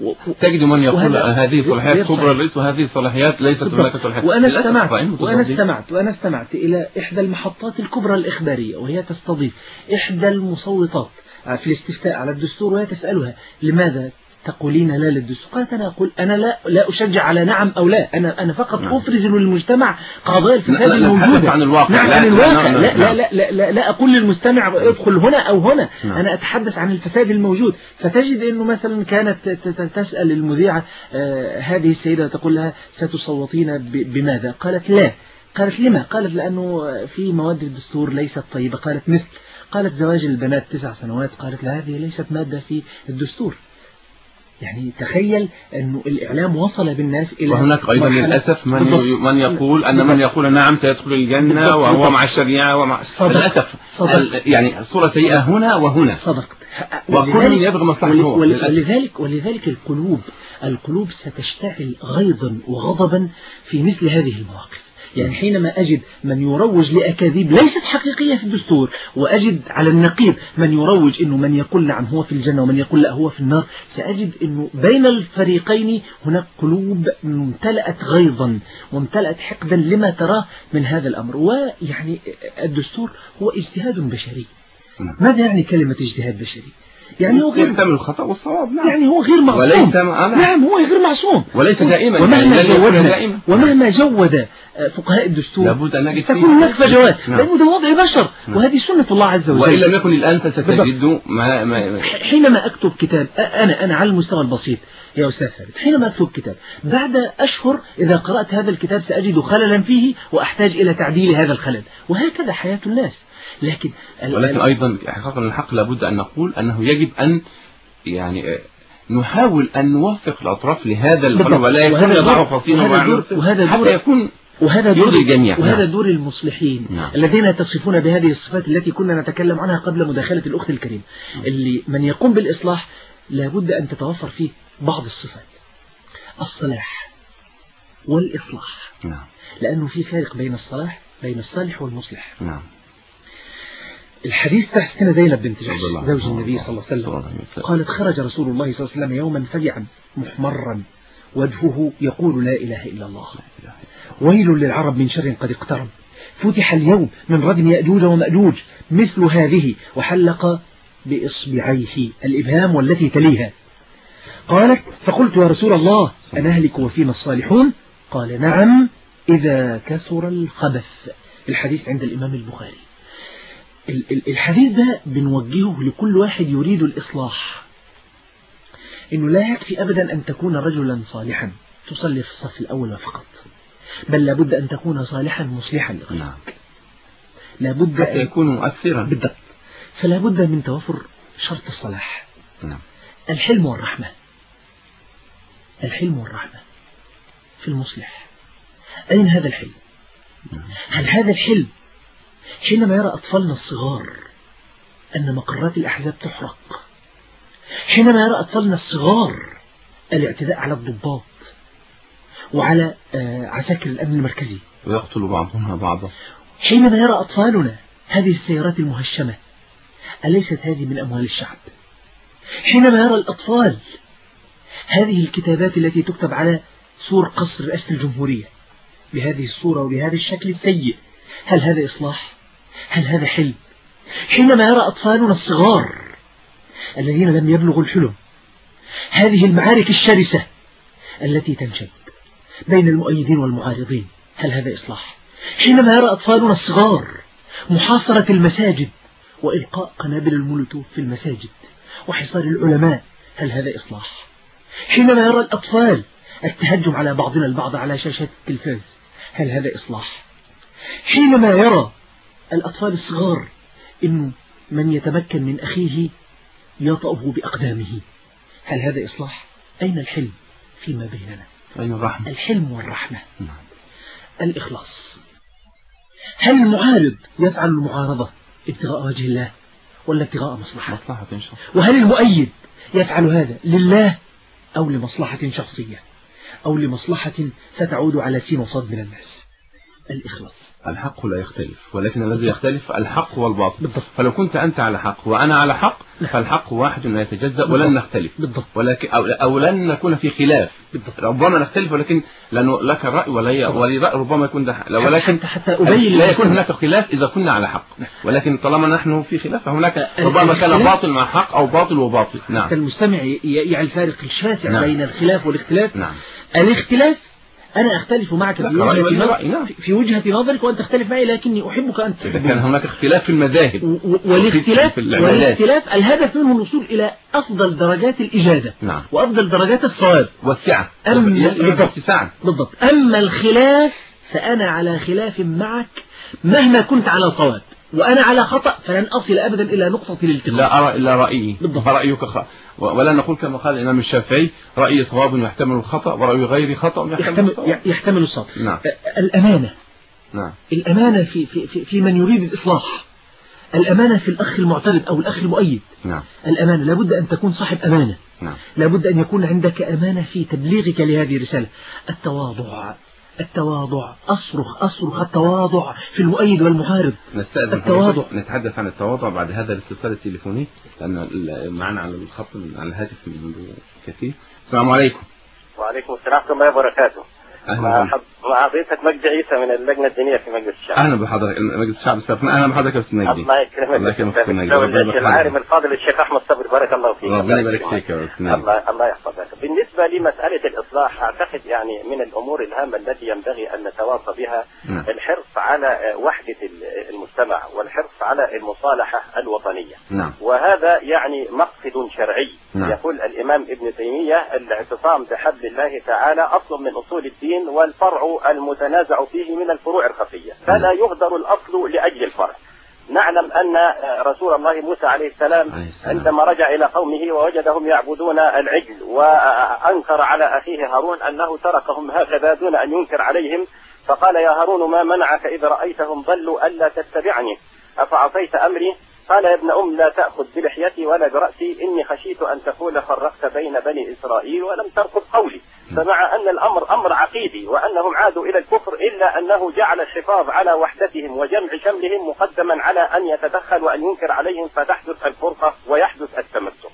و- تجد من يقول هذه صلاحيات. كبرى الرئيس وهذه صلاحيات ليست. هناك صلاحيات وأنا استمعت وأنا. استمعت وأنا استمعت إلى إحدى المحطات الكبرى الإخبارية وهي تستضيف إحدى المصوتات في الاستفتاء على الدستور وهي تسألها لماذا تقولين لا للدستور؟ قالت أنا أقول أنا لا لا أشجع على نعم أو لا أنا أنا فقط نعم. أفرز للمجتمع قضايا الفساد الموجودة. عن الواقع. نعم عن لا- الواقع. لا- لا لا- لا لا. لا, أقول للمستمع ادخل هنا أو هنا. نعم. أنا أتحدث عن الفساد الموجود. فتجد أنه مثلا كانت تسأل المذيعة آه، هذه السيدة تقول لها ستصوتين بماذا؟ قالت لا. قالت لما؟ قالت لأنه في مواد الدستور ليست طيبة. قالت مثل. قالت زواج البنات تسع سنوات قالت لا هذه ليست مادة في الدستور يعني تخيل أنه الإعلام وصل بالناس إلى وهناك أيضا للأسف من من يقول أن من. يقول نعم سيدخل الجنة. وهو. مع الشريعة ومع. للأسف يعني صورة سيئة هنا وهنا صدقت وكل يبغي مصلحته هو،. ولذلك ولذلك القلوب القلوب ستشتعل غيظا وغضبا في مثل هذه المواقف يعني حينما أجد من يروج لأكاذيب ليست حقيقية في الدستور وأجد على النقيض من يروج أنه من يقول نعم هو في الجنة ومن يقول لا هو في النار سأجد أنه بين الفريقين هناك قلوب ممتلأت غيظا وامتلأت حقدا لما تراه من هذا الأمر ويعني الدستور هو اجتهاد بشري نعم. ماذا يعني كلمة اجتهاد بشري يعني هو غير يحتمل الخطأ والصواب نعم. يعني هو غير معصوم. وليس مع- نعم. هو غير معصوم. وليس دائما ومهما يعني جودنا دائما. ومهما جود آه، فقهاء الدستور لابد أن نجد تكون هناك فجوات. نعم. ده وضع بشر نعم. وهذه سنة الله عز وجل. وإن لم يكن الآن فستجد ما ما حينما أكتب كتاب أنا أنا على المستوى البسيط يا أستاذ ثابت حينما أكتب كتاب بعد أشهر إذا قرأت هذا الكتاب سأجد خللا فيه وأحتاج إلى تعديل هذا الخلل. وهكذا حياة الناس. لكن ولكن أيضا حقا الحق لابد أن نقول أنه يجب أن يعني آه، نحاول أن نوفق الأطراف لهذا. القانون ولا يكون يضعه فصيلا وهذا دور- وهذا حتى دور- يكون وهذا دور الجميع. وهذا نعم. دور المصلحين نعم. الذين يتصفون بهذه الصفات التي كنا نتكلم عنها قبل مداخلة الأخت الكريم اللي من يقوم بالإصلاح لابد أن تتوفر فيه بعض الصفات الصلاح والإصلاح نعم لأنه في فارق بين الصلاح بين الصالح والمصلح نعم الحديث تحت زينب بنت جحش زوج النبي صلى الله عليه وسلم. قالت خرج رسول الله صلى الله عليه وسلم يوما فزعا محمرا. وجهه يقول لا إله إلا الله. ويل للعرب من شر قد اقترب. فتح اليوم من ردم يأجوج ومأجوج مثل هذه وحلق بإصبعيه الإبهام والتي تليها. قالت فقلت يا رسول الله أنهلك وفينا الصالحون؟ قال نعم إذا كثر الخبث. الحديث عند الإمام البخاري. ال- ال- الحديث ده بنوجهه لكل واحد يريد الإصلاح. إنه لا يكفي أبدا أن تكون رجلا صالحا. تصلي في الصف الأول فقط. بل لابد أن تكون صالحا مصلحا لغيرك. نعم. لابد حتى أن يكون مؤثرا. بالضبط. فلا بد من توفر شرط الصلاح. نعم. الحلم والرحمة. الحلم والرحمة في المصلح. أين هذا الحلم؟ هل هذا الحلم حينما يرى أطفالنا الصغار أن مقرات الأحزاب تحرق حينما يرى أطفالنا الصغار الاعتداء على الضباط وعلى آه، عساكر الأمن المركزي. ويقتل بعضها بعضا. حينما يرى أطفالنا هذه السيارات المهشمة أليست هذه من أموال الشعب؟ حينما يرى الأطفال هذه الكتابات التي تكتب على سور قصر رئاسة الجمهورية بهذه الصورة وبهذا الشكل السيء هل هذا إصلاح؟ هل هذا حلم؟ حينما يرى أطفالنا الصغار الذين لم يبلغوا الحلم هذه المعارك الشرسة التي تنشب بين المؤيدين والمعارضين هل هذا إصلاح؟ حينما يرى أطفالنا الصغار محاصرة المساجد وإلقاء قنابل المولوتوف في المساجد وحصار العلماء هل هذا إصلاح؟ حينما يرى الأطفال التهجم على بعضنا البعض على شاشات التلفاز هل هذا إصلاح؟ حينما يرى الأطفال الصغار إنه من يتمكن من أخيه يطأه بأقدامه هل هذا إصلاح؟ أين الحلم فيما بيننا؟ أين الرحمة؟ الحلم والرحمة نعم. الإخلاص هل المعارض يفعل المعارضة ابتغاء وجه الله ولا ابتغاء مصلحة مصلحة إن شاء الله وهل المؤيد يفعل هذا لله أو لمصلحة شخصية أو لمصلحة ستعود على سين وصد من الناس الإخلاص الحق لا يختلف ولكن الذي يختلف الحق والباطل بالضبط. فلو كنت أنت على حق وأنا على حق نعم. فالحق واحد لا يتجزأ ولن. نختلف بالضبط ولكن أو, أو لن نكون في خلاف بالضبط. ربما نختلف ولكن لأنه لك الرأي ولي. ولي رأي ربما يكون ده ولكن حتى, حتى أبين لا يكون. هناك خلاف إذا كنا على حق ولكن طالما نحن في خلاف فهناك ربما كان باطل مع حق أو باطل وباطل حتى نعم المستمع ي- يعي الفارق الشاسع نعم. بين الخلاف والاختلاف نعم الاختلاف أنا أختلف معك في رأي وجهة. في وجهة نظرك وأنت تختلف معي لكني أحبك أنت إذا كان. هناك اختلاف في المذاهب والاختلاف. والاختلاف الهدف منه الوصول إلى أفضل درجات الإجابة نعم وأفضل درجات الصواب والسعة أما- اتساعا بالضبط أما الخلاف فأنا على خلاف معك مهما كنت على صواب وأنا على خطأ فلن أصل أبدا إلى نقطة الالتقاء لا أرى إلا رأيي بالضبط. فرأيك خ... ولا نقول كما قال الإمام الشافعي رأيي صواب يحتمل الخطأ ورأي غيري خطأ يحتمل يحتمل, الصواب. يحتمل الصواب. نعم. الأمانة. نعم. الأمانة في, في, في, في من يريد الإصلاح. الأمانة في الأخ المعترض أو الأخ المؤيد. نعم. الأمانة. لابد أن تكون صاحب أمانة. نعم. لابد أن يكون عندك أمانة في تبليغك لهذه الرسالة. التواضع. التواضع أصرخ أصرخ التواضع في المؤيد والمعارض نستأذن التواضع. نتحدث عن التواضع بعد هذا الاتصال التليفوني لأن ال- معنا على الخط من- على الهاتف منذ كثير. السلام عليكم. وعليكم السلام ورحمة الله وبركاته. أهلا مع حضرتك مجدي عيسى من اللجنة الدينية في مجلس الشعب. أهلا بحضرتك مجلس الشعب السابق أهلا بحضرتك يا أستاذ نجدي الله يكرمك الله يكرمك يا أستاذ نجدي العالم. الفاضل الشيخ أحمد صبري بارك الله فيك. ربنا يبارك فيك يا أستاذ نجدي الله الله يحفظك. بالنسبة لمسألة الإصلاح أعتقد يعني من الأمور الهامة التي ينبغي أن نتواصى بها نعم. الحرص على وحدة المجتمع والحرص على المصالحة الوطنية. نعم وهذا يعني مقصد شرعي نعم. يقول الإمام ابن تيمية الاعتصام بحبل الله تعالى أصل من أصول الدين والفرع المتنازع فيه من الفروع الخفية فلا يهدر الأصل لأجل الفرع. نعلم أن رسول الله موسى عليه السلام. عندما رجع إلى قومه ووجدهم يعبدون العجل وأنكر على أخيه هارون أنه تركهم هكذا دون أن ينكر عليهم فقال يا هارون ما منعك إذ رأيتهم ضلوا ألا تتبعني؟ أفعصيت أمري؟ قال يا ابن أم لا تأخذ بلحيتي ولا برأسي إني خشيت أن تقول فرقت بين بني إسرائيل ولم ترقب قولي. فمع أن الأمر أمر عقيدي وأنهم عادوا إلى الكفر إلا أنه جعل الحفاظ على وحدتهم وجمع شملهم مقدما على أن يتدخل وأن ينكر عليهم فتحدث الفرقة ويحدث التمسك.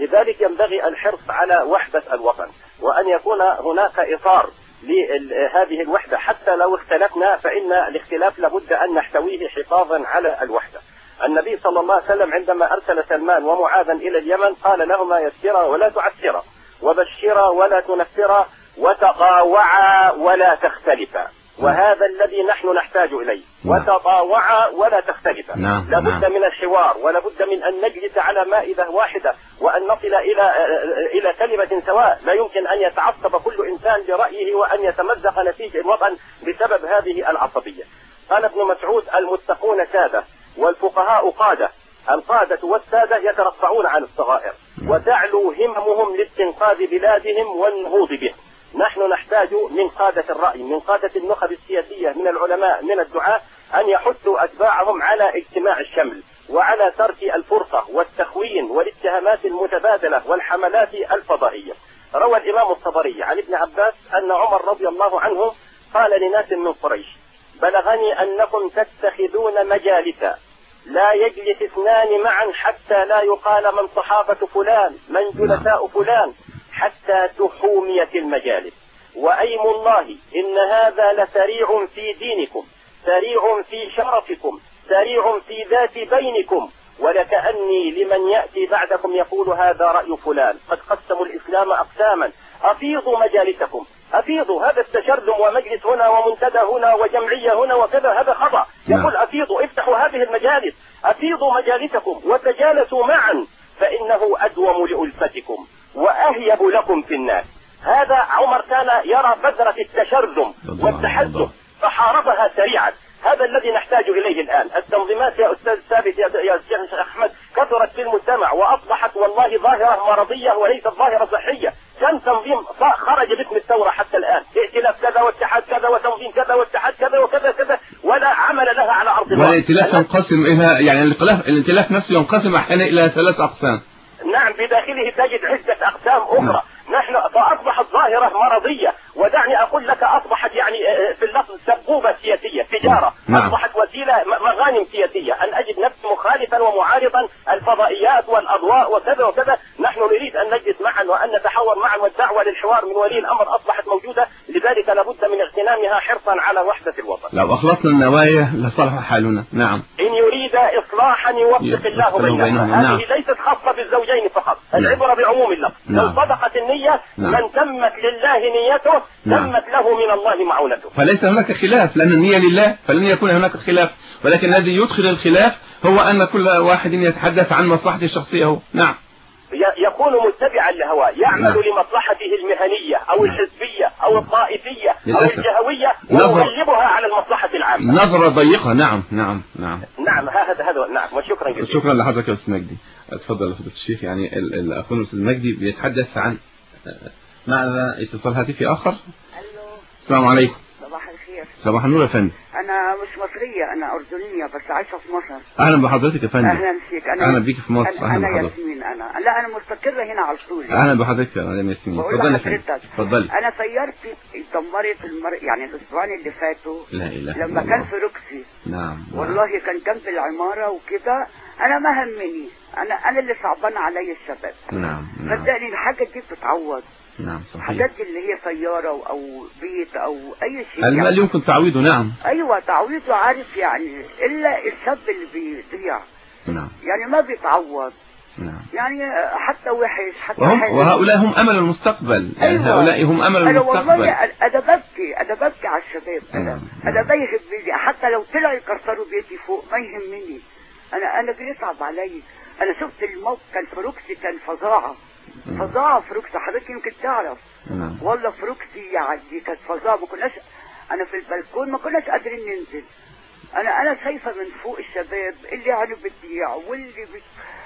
لذلك ينبغي الحرص على وحدة الوطن وأن يكون هناك إطار لهذه الوحدة. حتى لو اختلفنا فإن الاختلاف لابد أن نحتويه حفاظا على الوحدة. النبي صلى الله عليه وسلم عندما أرسل سلمان ومعاذا إلى اليمن قال لهما يسرا ولا تعسرا وبشرا ولا تنفرا وتطاوعا ولا تختلفا وهذا الذي نحن نحتاج إليه نعم. وتطاوعا ولا تختلفا نعم، لابد نعم. من الحوار ولابد من أن نجلس على مائدة واحدة وأن نصل إلى إلى كلمة سواء لا يمكن أن يتعصب كل إنسان لرأيه وأن يتمزق نسيج الوطن بسبب هذه العصبية قال ابن مسعود المتقون سادة والفقهاء قادة. القادة والسادة يترفعون عن الصغائر. وتعلو هممهم لاستنقاذ بلادهم والنهوض بهم نحن نحتاج من قادة الرأي من قادة النخب السياسية من العلماء من الدعاة أن يحثوا أتباعهم على اجتماع الشمل وعلى ترك الفرقة والتخوين والاتهامات المتبادلة والحملات الفضائية. روى الإمام الطبري عن ابن عباس أن عمر رضي الله عنه قال لناس من قريش بلغني أنكم تتخذون مجالسا لا يجلس اثنان معا حتى لا يقال من صحابة فلان من جلساء فلان حتى تحومية المجالس. وأيم الله إن هذا لسريع في دينكم سريع في شرفكم سريع في ذات بينكم. ولكأني لمن يأتي بعدكم يقول هذا رأي فلان قد قسموا الإسلام أقساما أفيضوا مجالسكم. أفيضوا هذا التشرذم ومجلس هنا ومنتدى هنا وجمعية هنا وكذا هذا خطأ. نعم. يقول أفيضوا افتحوا هذه المجالس. أفيضوا مجالسكم وتجالسوا معا فإنه أدوم لألفتكم وأهيب لكم في الناس. هذا عمر كان يرى بذرة التشرذم والتحزب. فحاربها سريعا. هذا الذي نحتاج إليه الآن. التنظيمات يا أستاذ ثابت يا يا شيخ أحمد كثرت في المجتمع وأصبحت والله ظاهرة مرضية وليست ظاهرة صحية. كم تنظيم خرج باسم الثورة حتى الآن؟ ائتلاف كذا واتحاد كذا وتنظيم كذا واتحاد كذا وكذا كذا ولا عمل لها على أرض الواقع. والائتلاف ينقسم إلى يعني الائتلاف الائتلاف نفسه ينقسم أحيانا إلى ثلاث أقسام. نعم بداخله تجد عدة أقسام أخرى. نحن فأصبحت ظاهرة مرضية. ودعني أقول لك أصبحت يعني آه، في اللفظ سبوبة سياسية تجارة. نعم. أصبحت وسيلة مغانم سياسية. أن أجد نفسي مخالفا ومعارضا الفضائيات والأضواء وكذا وكذا. نحن نريد أن نجلس معا وأن نتحاور معا والدعوة للحوار من ولي الأمر أصبحت موجودة. لذلك لابد من اغتنامها حرصا على وحدة الوطن. لو أخلصنا النوايا لصلح حالنا. نعم. إن يريد إصلاحا يوفق الله بينهما. نعم. هذه ليست خاصة بالزوجين فقط. نعم. العبرة بعموم اللفظ لو نعم. صدقت النية نعم. من تمت لله نيته نعم. تمت له من الله معونته. فليس هناك خلاف. لأن النية لله فلن يكون هناك خلاف. ولكن الذي يدخل الخلاف هو أن كل واحد يتحدث عن مصلحته الشخصية هو. نعم. يكون متبعا لهواه يعمل نعم. لمصلحته المهنية أو نعم. الحزبية أو الطائفية أو. الجهوية ويغلبها على المصلحة العامة. نظرة ضيقة. نعم نعم نعم. نعم هذا هذا نعم وشكرا جزيلا. شكرا لحضرتك يا أستاذ مجدي. اتفضل يا فضيلة الشيخ. يعني ال- ال- أخونا الأستاذ مجدي بيتحدث عن معنا اتصال هاتفي آخر. السلام عليكم. صباح النور يا فندم. أنا مش مصرية أنا أردنية بس عايشة في مصر. أهلا بحضرتك يا فندم. أهلا فيك. أنا أهلا بيك في مصر. أنا, أهلا أنا بحضرتك. ياسمين أنا. لا أنا مستقرة هنا على طول. أهلا بحضرتك يا مدام ياسمين. اتفضلي يا فندم. لحضرتك اتفضلي. أنا سيارتي اتدمرت المر... يعني الأسبوعين اللي فاتوا. لا إله لما إلا كان الله. في روكسي نعم. نعم. والله كان جنب العمارة وكده. أنا ما همني أنا أنا اللي صعبان عليا الشباب. نعم نعم. صدقني الحاجة دي بتتعوض. نعم صحيح. حاجات اللي هي سيارة أو بيت أو أي شيء المال يمكن تعويضه نعم. أيوه تعويضه عارف يعني إلا الشاب اللي بيضيع. نعم. يعني ما بيتعوض. نعم. يعني حتى وحش حتى وهم حلو. وهؤلاء هم أمل المستقبل. يعني أيوة. هؤلاء هم أنا والله المستقبل. أنا ببكي أنا ببكي على الشباب. أنا نعم. أنا ما يهمني حتى لو طلعوا يكسروا بيتي فوق ما يهمني أنا أنا بيصعب علي. أنا شفت الموقف كان في كان فظاعة. فظاعه في حضرتك يمكن تعرف. نعم. والله في روكسي يعني كانت فظاعه ما كناش أنا في البلكون ما كناش قادرين ننزل. أنا أنا شايفه من فوق الشباب اللي يعني بتضيع واللي بت...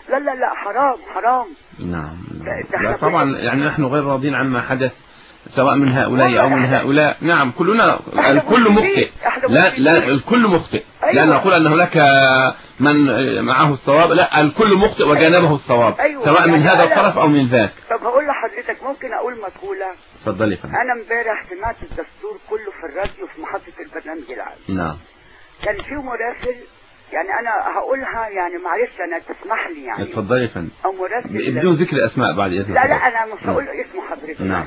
لا لا لا حرام حرام. نعم نعم. لا طبعا يعني نحن غير راضين عما حدث. سواء من هؤلاء أو من هؤلاء. نعم كلنا الكل. مخطئ. لا. لا الكل مخطئ. أيوة. لا نقول أن هناك من معه الصواب. لا الكل مخطئ وجانبه الصواب أيوة. سواء من يعني هذا أنا- الطرف أو من ذاك. طب هقول لحضرتك ممكن أقول مقولة؟ اتفضلي فندم. أنا امبارح سمعت الدستور كله في الراديو في محطة البرنامج العام. نعم. كان في مراسل يعني أنا هقولها يعني معلش أنا تسمح لي يعني. اتفضلي يا فندم. أو مراسل بدون ذكر أسماء بعد إذنك. لا لا أنا مش هقول اسم حضرتك. نعم.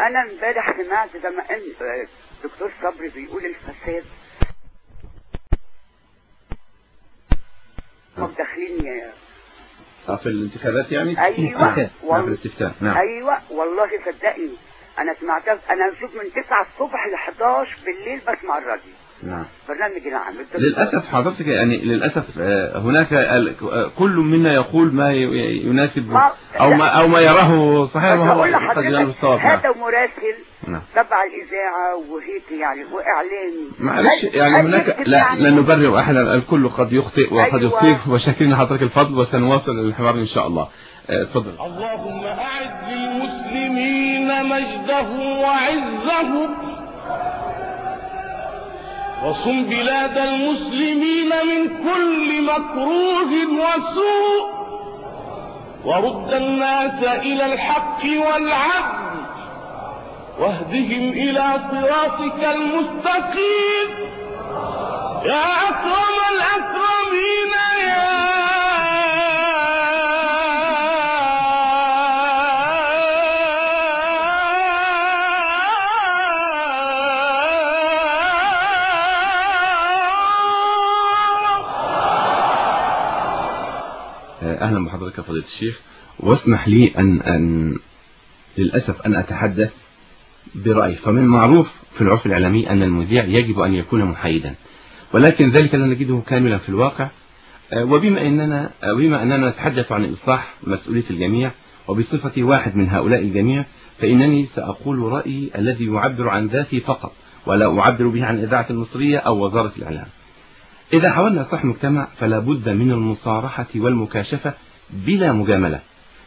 أنا امبارح سمعت لما ان آه، دكتور صبري بيقول الفساد. هم داخلين آه، في الانتخابات يعني؟ والله. الاستفتاء نعم. أيوه. والله صدقني أنا سمعتها أنا شوف من 9 الصبح ل 11 بالليل بسمع الراديو. نعم. برنامج العام الدكتور. للأسف حضرتك يعني للأسف آه، هناك آه، كل منا يقول ما يناسب ما- أو ما أو ما يراه صحيح بس ما هو هقول قد نعم. هذا مراسل نعم. تبع الإذاعة وهيك يعني واعلامي معلش يعني هناك لا يعني- لا نبرر احدا الكل قد يخطئ وقد أيوة. يصيب وشاكرين لحضرتك الفضل وسنواصل الحوار إن شاء الله. آه، اتفضل اللهم أعد للمسلمين مجدهم وعزهم. وصم بلاد المسلمين من كل مكروه وسوء ورد الناس إلى الحق والعدل واهدهم إلى صراطك المستقيم. يا أكرم الأكرمين أهلا بحضرتك يا فضيلة الشيخ. واسمح لي أن, أن للأسف أن أتحدث برأيي. فمن معروف في العرف الإعلامي أن المذيع يجب أن يكون محايدا ولكن ذلك لا نجده كاملا في الواقع. آه، وبما أننا آه، وبما أننا نتحدث عن إصلاح مسؤولية الجميع وبصفتي واحد من هؤلاء الجميع فإنني سأقول رأيي الذي يعبر عن ذاتي فقط ولا أعبر به عن إذاعة المصرية أو وزارة الإعلام. إذا حاولنا إصلاح المجتمع فلا بد من المصارحة والمكاشفة بلا مجاملة.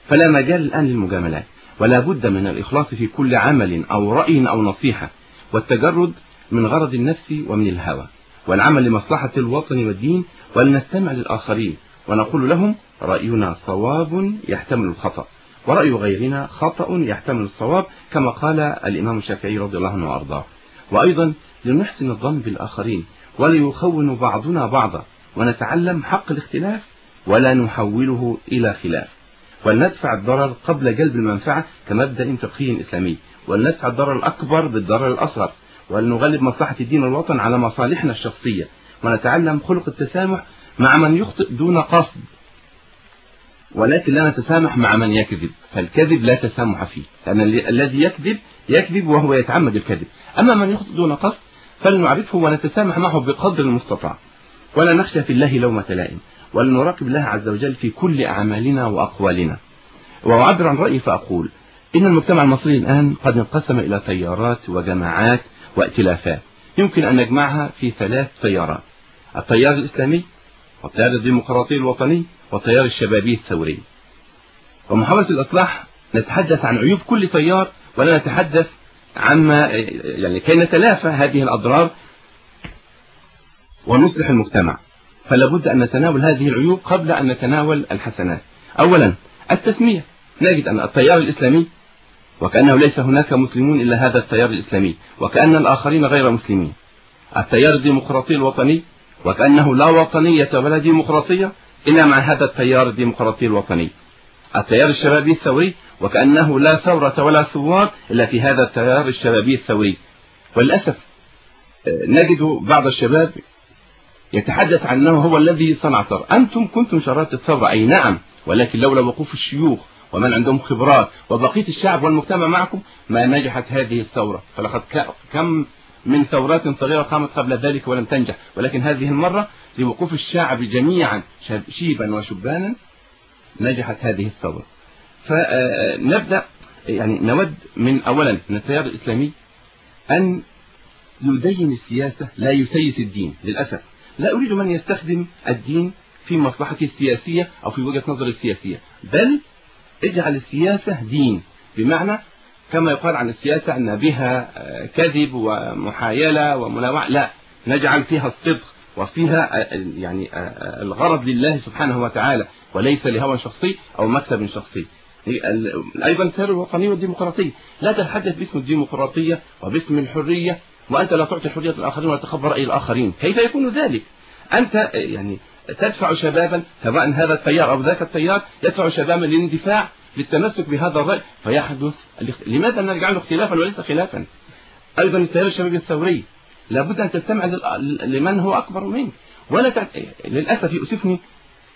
فلا مجال الآن للمجاملات. ولا بد من الإخلاص في كل عمل أو رأي أو نصيحة. والتجرد من غرض النفس ومن الهوى. والعمل لمصلحة الوطن والدين ولنستمع للآخرين. ونقول لهم رأينا صواب يحتمل الخطأ. ورأي غيرنا خطأ يحتمل الصواب كما قال الإمام الشافعي رضي الله عنه وأرضاه. وأيضا لنحسن الظن بالآخرين. وليخون بعضنا بعضا ونتعلم حق الاختلاف ولا نحوله إلى خلاف. ولندفع الضرر قبل جلب المنفعة كمبدأ فقهي إسلامي. ولندفع الضرر الأكبر بالضرر الأصغر. ولنغلب مصلحة الدين والوطن على مصالحنا الشخصية. ونتعلم خلق التسامح مع من يخطئ دون قصد. ولكن لا نتسامح مع من يكذب. فالكذب لا تسامح فيه. لأن الذي يكذب يكذب وهو يتعمد الكذب. أما من يخطئ دون قصد فلنعرفه ونتسامح معه بقدر المستطاع. ولا نخشى في الله لومة لائم ولنراقب الله عز وجل في كل أعمالنا وأقوالنا. وأعبر عن رأيي فأقول إن المجتمع المصري الآن قد انقسم إلى تيارات وجماعات وائتلافات يمكن أن نجمعها في ثلاث تيارات التيار الإسلامي والتيار الديمقراطي الوطني والتيار الشبابي الثوري. ومحاولة الإصلاح نتحدث عن عيوب كل تيار ولا نتحدث عما يعني كي نتلافى هذه الأضرار ونصلح المجتمع. فلا بد أن نتناول هذه العيوب قبل أن نتناول الحسنات. أولا التسمية. نجد أن التيار الإسلامي وكأنه ليس هناك مسلمون إلا هذا التيار الإسلامي وكأن الآخرين غير مسلمين. التيار الديمقراطي الوطني وكأنه لا وطنية ولا ديمقراطية إلا مع هذا التيار الديمقراطي الوطني. التيار الشبابي الثوري وكأنه لا ثورة ولا ثوار إلا في هذا التيار الشبابي الثوري. وللأسف نجد بعض الشباب يتحدث عن أنه هو الذي صنع الثورة. أنتم كنتم شرات الثورة. أي نعم ولكن لولا وقوف الشيوخ ومن عندهم خبرات وبقية الشعب والمجتمع معكم ما نجحت هذه الثورة. فلقد كم من ثورات صغيرة قامت قبل ذلك ولم تنجح. ولكن هذه المرة لوقوف الشعب جميعا شيبا وشبانا نجحت هذه الثورة. فنبدأ يعني نود من أولا من التيار الإسلامي أن يدين السياسة لا يسيس الدين للأسف. لا أريد من يستخدم الدين في مصلحته السياسية أو في وجهة نظر السياسية بل اجعل السياسة دين. بمعنى كما يقال عن السياسة أن بها كذب ومحايلة ومناوعة لا. نجعل فيها الصدق وفيها يعني الغرض لله سبحانه وتعالى وليس لهوى شخصي أو مكسب شخصي. أيضا التيار الوطني والديمقراطية لا تتحدث باسم الديمقراطية وباسم الحرية وأنت لا تعطي حرية الآخرين ولا تخبر رأي الآخرين. كيف يكون ذلك؟ أنت يعني تدفع شبابا سواء هذا التيار أو ذاك التيار يدفع شبابا للاندفاع للتمسك بهذا الرأي. فيحدث لماذا نجعله اختلافا وليس خلافا؟ أيضا التيار الشبابي الثوري لابد أن تستمع لمن هو أكبر منك. ولا تع... للأسف يؤسفني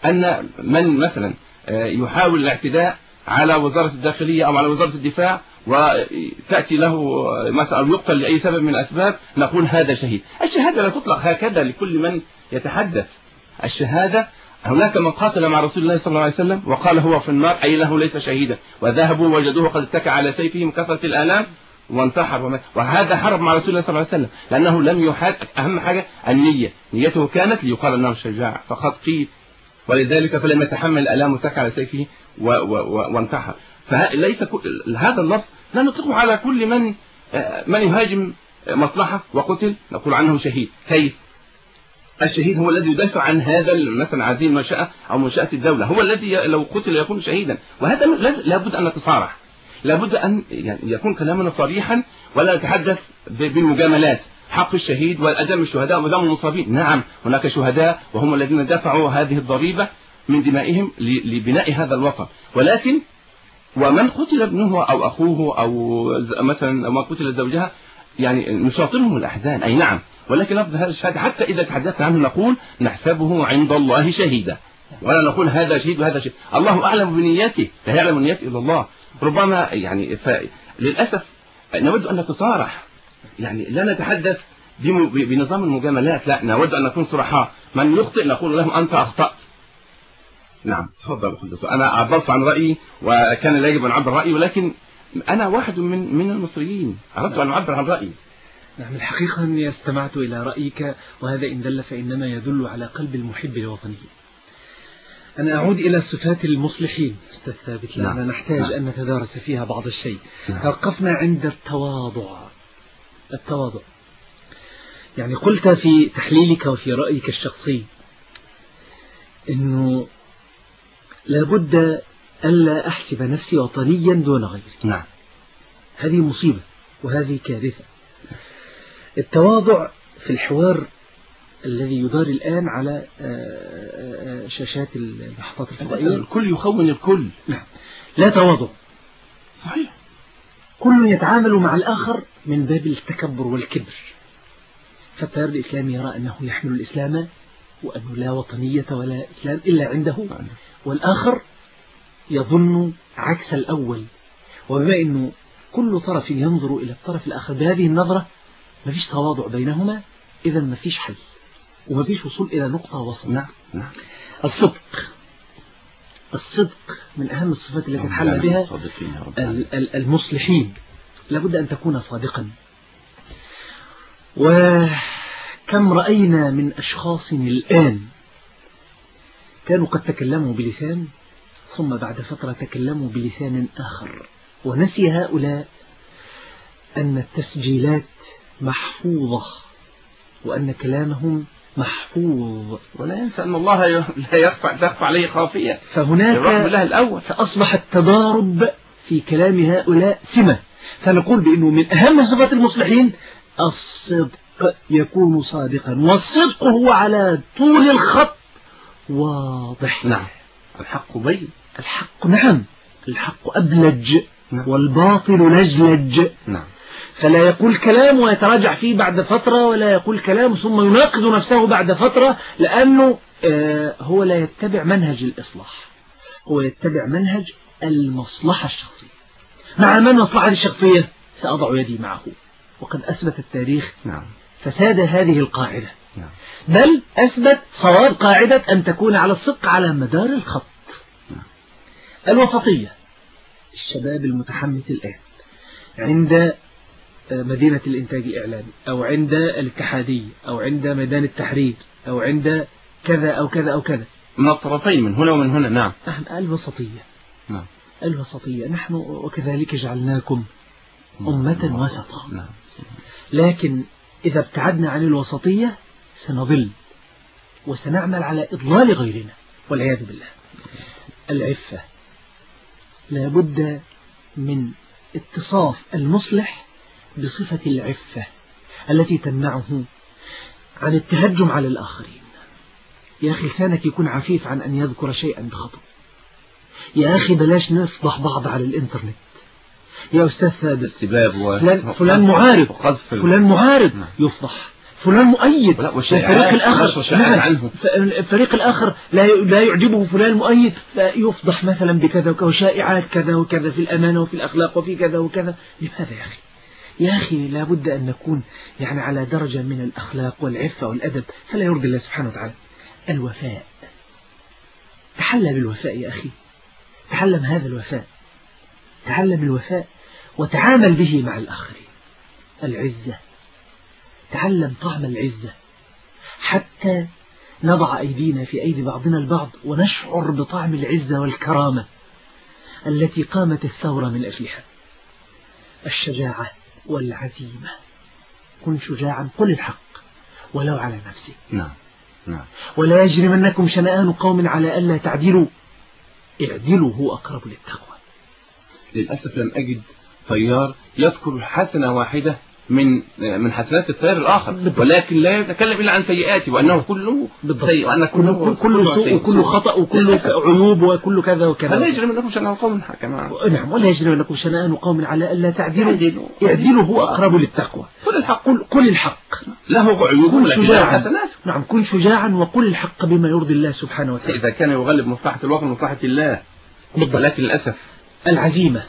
أن من مثلا يحاول الاعتداء على وزارة الداخلية أو على وزارة الدفاع وتأتي له مثلا يقتل لأي سبب من الأسباب نقول هذا شهيد. الشهادة لا تطلق هكذا لكل من يتحدث. الشهادة هناك من قاتل مع رسول الله صلى الله عليه وسلم وقال هو في النار أي له ليس شهيدا. وذهبوا وجدوه قد اتكى على سيفه من كثرة الآلام وانتحر. ومات وهذا حرب مع رسول الله صلى الله عليه وسلم لأنه لم يحاد أهم حاجة النية. نيته كانت ليقال أنه شجاع فقد قيل. ولذلك فلم يتحمل الآلام واتكى على سيفه وانتحر فليس هذا اللفظ لا نطلقه على كل من من يهاجم مصلحة وقتل نقول عنه شهيد. كيف؟ الشهيد هو الذي يدافع عن هذا مثلا هذه المنشأة أو منشأة الدولة. هو الذي لو قتل يكون شهيدا. وهذا لابد أن نتصارح. لابد أن يعني يكون كلامنا صريحا ولا نتحدث بالمجاملات حق الشهيد والأدم الشهداء ودم المصابين. نعم هناك شهداء وهم الذين دفعوا هذه الضريبة. من دمائهم لبناء هذا الوطن. ولكن ومن قتل ابنه أو أخوه أو مثلا ما قتل زوجها يعني نشاطرهم الأحزان. أي نعم. ولكن لفظ هذا الشهادة حتى إذا تحدثنا عنه نقول نحسبه عند الله شهيدا. ولا نقول هذا شهيد وهذا شهيد. الله أعلم بنيته لا يعلم نيته إلا الله. ربما يعني ف... للأسف نود أن نتصارح. يعني لا نتحدث بنظام المجاملات. لا نود أن نكون صرحاء. من يخطئ نقول له أنت أخطأت. نعم تفضل. أنا عبرت عن رأيي وكان لا يجب أن أعبر رأيي ولكن أنا واحد من من المصريين أردت أن أعبر عن رأيي نعم الحقيقة أني استمعت إلى رأيك وهذا إن دل فإنما يدل على قلب المحب لوطنه أنا أعود إلى صفات المصلحين أستاذ ثابت لأننا نعم. نحتاج نعم. أن نتدارس فيها بعض الشيء نعم. توقفنا عند التواضع التواضع يعني قلت في تحليلك وفي رأيك الشخصي أنه لابد ألا أحسب نفسي وطنيا دون غيري. نعم. هذه مصيبة وهذه كارثة. التواضع في الحوار الذي يدار الآن على آه، آه، آه، شاشات المحطات الفضائية. الكل يخون الكل. نعم. لا تواضع. صحيح. كل يتعامل مع الآخر من باب التكبر والكبر. فالتيار الإسلامي يرى أنه يحمل الإسلام وأنه لا وطنية ولا إسلام إلا عنده. والآخر يظن عكس الأول. وبما أنه كل طرف ينظر إلى الطرف الآخر بهذه النظرة ما فيش تواضع بينهما إذا ما فيش حل. وما فيش وصول إلى نقطة وسط نعم نعم. الصدق. الصدق من أهم الصفات التي تحل بها المصلحين. لابد أن تكون صادقا. وكم رأينا من أشخاص الآن كانوا قد تكلموا بلسان ثم بعد فترة تكلموا بلسان آخر. ونسي هؤلاء أن التسجيلات محفوظة وأن كلامهم محفوظ. ولا ينسى أن الله لا يخفى تخفى عليه خافية. فهناك الأول. فأصبح التضارب في كلام هؤلاء سمة. فنقول بأنه من أهم صفات المصلحين الصدق. يكون صادقا. والصدق هو على طول الخط واضح. نعم. الحق بين. الحق نعم. الحق أبلج نعم. والباطل لجلج نعم. فلا يقول كلام ويتراجع فيه بعد فترة ولا يقول كلام ثم يناقض نفسه بعد فترة لأنه آه، هو لا يتبع منهج الإصلاح. هو يتبع منهج المصلحة الشخصية. مع ما المصلحة الشخصية؟ سأضع يدي معه. وقد أثبت التاريخ نعم. فساد هذه القاعدة. بل أثبت صواب قاعدة أن تكون على الصدق على مدار الخط. الوسطية. الشباب المتحمس الآن. عند مدينة الإنتاج الإعلامي أو عند الاتحادية أو عند ميدان التحرير أو عند كذا أو كذا أو كذا. من الطرفين من هنا ومن هنا. نعم. نحن الوسطية. نعم. الوسطية. نحن وكذلك جعلناكم أمة وسطا. نعم. لكن إذا ابتعدنا عن الوسطية سنضل وسنعمل على إضلال غيرنا والعياذ بالله. العفة لابد من اتصاف المصلح بصفة العفة التي تمنعه عن التهجم على الآخرين. يا أخي لسانك يكون عفيف عن أن يذكر شيئا بخطأ. يا أخي بلاش نفضح بعض على الإنترنت. يا أستاذ ثابت. فلان, فلان معارض. فلان معارض. نعم. يفضح. فلان مؤيد. والفريق الآخر. ف- الفريق الآخر لا لا يعجبه فلان مؤيد. فيفضح مثلا بكذا وكذا وشائعات كذا وكذا في الأمانة وفي الأخلاق وفي كذا وكذا. لماذا يا أخي؟ يا أخي لابد أن نكون يعني على درجة من الأخلاق والعفة والأدب. فلا يرضي الله سبحانه وتعالى. الوفاء. تحلى بالوفاء يا أخي. تعلم هذا الوفاء. تعلم الوفاء وتعامل به مع الآخرين. العزة. تعلم طعم العزة. حتى نضع أيدينا في أيدي بعضنا البعض ونشعر بطعم العزة والكرامة التي قامت الثورة من أجلها. الشجاعة والعزيمة. كن شجاعا قل الحق ولو على نفسك. نعم نعم. ولا يجرمنكم شنآن قوم على ألا تعدلوا. اعدلوا هو أقرب للتقوى. للأسف لم أجد طيار يذكر حسنة واحدة من من حسنات التيار الآخر. بالضبط. ولكن لا يتكلم إلا عن سيئاته وأنه كله بالضبط. سيء وأن كل, كله كل, كل سوء سيء. وكل خطأ وكل عيوب وكل كذا وكذا. فلا يجري منكم شنآن قوم كما. نعم ولا يجرمنكم شنآن قوم على ألا تعدلوا. اعدلوا. هو أقرب للتقوى. قل الحق. قل, قل الحق. له عيوب كن لكن له شجاعا. حسنات. نعم كن شجاعا وقل الحق بما يرضي الله سبحانه وتعالى. إذا كان يغلب مصلحة الوطن ومصلحة الله. بالضبط. ولكن للأسف. العزيمة.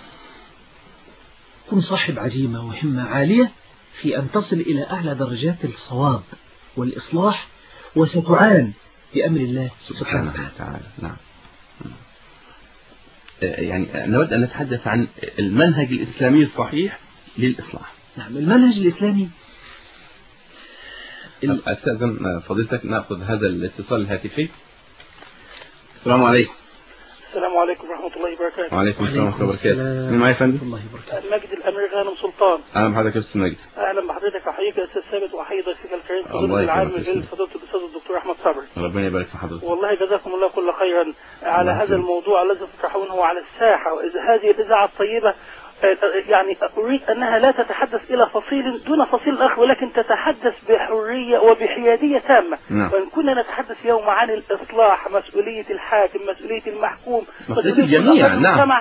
كن صاحب عزيمة وهمة عالية. في أن تصل إلى أعلى درجات الصواب والإصلاح وستعان بأمر الله سبحانه وتعالى. نعم. آه، يعني نود أن نتحدث عن المنهج الإسلامي الصحيح للإصلاح. نعم المنهج الإسلامي ال- أستاذن فضيلتك نأخذ هذا الاتصال الهاتفي. السلام عليكم. السلام عليكم ورحمة الله وبركاته. وعليكم السلام ورحمة الله وبركاته. مين معايا يا فندم؟ الله وبركاته. مجد الأمير غانم سلطان. أهلا بحضرتك يا أستاذ مجد أهلا بحضرتك أحييك يا أستاذ ثابت وأحيي ضيفك الكريم الله فضيلة الجليل سيدي. فضيلة الأستاذ الدكتور أحمد صبري. ربنا يبارك في حضرتك. والله جزاكم الله كل خيرا على هذا. الموضوع الذي تطرحونه على الساحة وإذا هذه الإذاعة الطيبة يعني أريد أنها لا تتحدث إلى فصيل دون فصيل آخر ولكن تتحدث بحرية وبحيادية تامة نعم. وإن كنا نتحدث اليوم عن الإصلاح مسؤولية الحاكم مسؤولية المحكوم مسؤولية الجميع، نعم.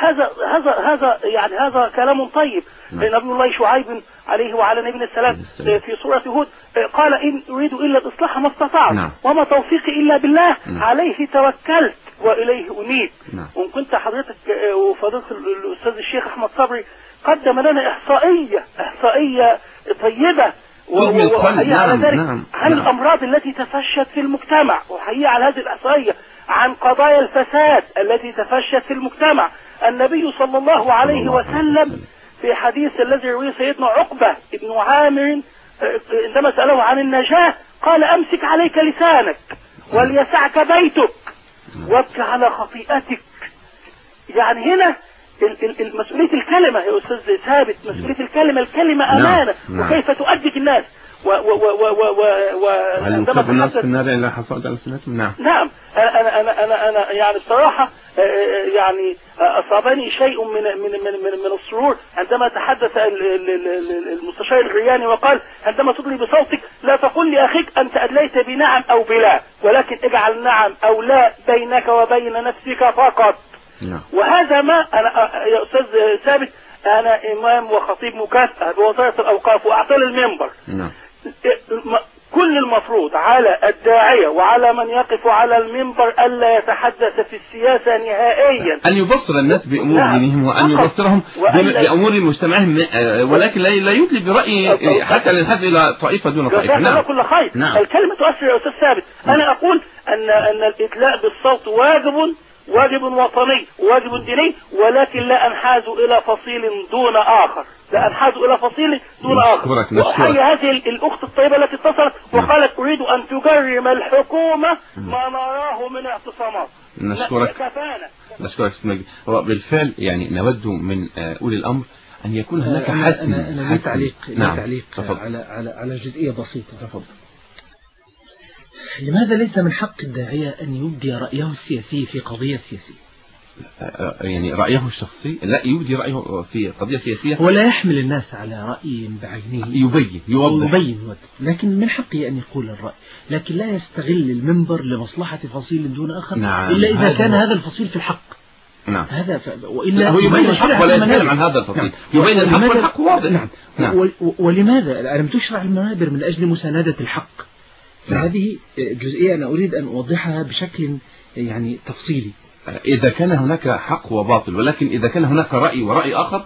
هذا هذا هذا يعني هذا كلام طيب نعم. نبي الله شعيب عليه وعلى نبينا السلام عليه السلام. في سورة هود قال إن أريد إلا الإصلاح ما استطعت نعم. وما توفيقي إلا بالله نعم. عليه توكلت وإليه أنيب نعم. وإن كنت حضرتك آه، وفضيلة ال- الأستاذ الشيخ أحمد صبري قدم لنا إحصائية إحصائية طيبة. وحقيقة على نعم، ذلك نعم، عن نعم. الأمراض التي تفشت في المجتمع وحقيقة على هذه الإحصائية عن قضايا الفساد التي تفشت في المجتمع النبي صلى الله عليه وسلم. في حديث الذي يرويه سيدنا عقبة ابن عامر عندما سأله عن النجاة قال أمسك عليك لسانك وليسعك بيتك وابك على خطيئتك يعني هنا مسؤولية الكلمة يا أستاذ ثابت مسؤولية الكلمة الكلمة نعم، أمانة نعم. وكيف تؤدي الناس و و و و و و الناس في تحدث النار إلا حصلت على سنتهم؟ نعم. نعم أنا أنا أنا أنا, أنا يعني آه، يعني أصابني شيء من من من من, من السرور عندما تحدث ال- ال- ال- ال- المستشار الغرياني وقال عندما تدلي بصوتك لا تقل لأخيك أنت أدليت بنعم أو بلا ولكن اجعل نعم أو لا بينك وبين نفسك فقط. نعم. وهذا ما أنا يا أستاذ ثابت أنا إمام وخطيب مكافاه بوزارة الأوقاف وأعطاني المنبر. نعم. كل المفروض على الداعية وعلى من يقف على المنبر ألا يتحدث في السياسة نهائيا. أن يبصر الناس بأمور نعم. دينهم وأن. يبصرهم بأمور مجتمعهم آه، ولكن لا يدلي برأي حتى للحد إلى طائفة دون طائفة. نعم. كل خير. نعم. الكلمة تؤثر يا أستاذ ثابت. أنا أقول أن أن الإدلاء بالصوت واجب واجب وطني واجب ديني ولكن لا أنحاز إلى فصيل دون آخر. لا أنحاز إلى فصيل دون آخر. نشكرك، نشكرك. وأحيي هذه ال- الأخت الطيبة التي اتصلت. وقالت أريد أن تجرم الحكومة ما نراه من اعتصامات. نشكرك. كفانا. نشكرك مجدي هو بالفعل يعني نود من آه، أولي الأمر أن يكون هناك حسم أنا أنا لي. تعليق لي نعم. تعليق على على على جزئية بسيطة. تفضل. لماذا ليس من حق الداعية أن يبدي رأيه السياسي في قضية سياسية آه، يعني رأيه الشخصي لا يبدي رأيه في قضية سياسية هو لا يحمل الناس على رأي بعينه يبين يوضح يبين يوضح. لكن من حقه أن يقول الرأي لكن لا يستغل المنبر لمصلحة فصيل دون آخر نعم، إلا إذا هذا كان. هذا الفصيل في الحق نعم هذا ف... لا وإلا هو يبين الحق ولا؟ يتكلم عن هذا الفصيل نعم. يبين الحق والحق واضح نعم. نعم ولماذا لم تشرع المنابر من أجل مساندة الحق. فهذه جزئية أنا أريد أن أوضحها بشكل يعني تفصيلي. إذا كان هناك حق وباطل ولكن إذا كان هناك رأي ورأي آخر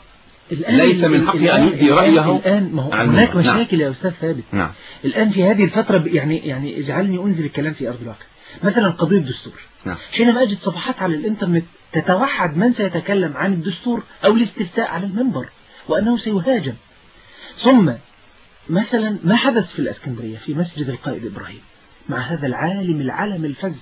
ليس من حقه أن يبدي رأيه الآن ما هو هناك. نعم. مشاكل يا أستاذ ثابت. نعم. الآن في هذه الفترة يعني يعني اجعلني أنزل الكلام في أرض الواقع. مثلا قضية الدستور. نعم. حينما أجد صفحات على الإنترنت تتوحد من سيتكلم عن الدستور أو الاستفتاء على المنبر وأنه سيهاجم. ثم مثلا ما حدث في الأسكندرية في مسجد القائد إبراهيم مع هذا العالم العلم الفذ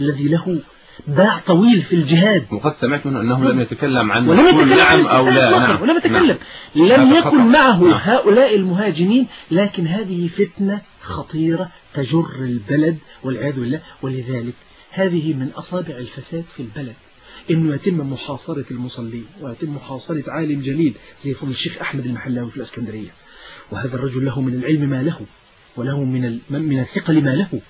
الذي له باع طويل في الجهاد وقد سمعت منه أنه لم يتكلم عن ولم يتكلم نعم أو لا نعم ولم يتكلم نعم. لم يكن. معه نعم. هؤلاء المهاجمين لكن هذه فتنة خطيرة تجر البلد والعياذ بالله ولذلك هذه من أصابع الفساد في البلد إنه يتم محاصرة المصلين ويتم محاصرة عالم جليل زي فضل الشيخ أحمد المحلاوي في الإسكندرية وهذا الرجل له من العلم ما له وله من من الثقل ما له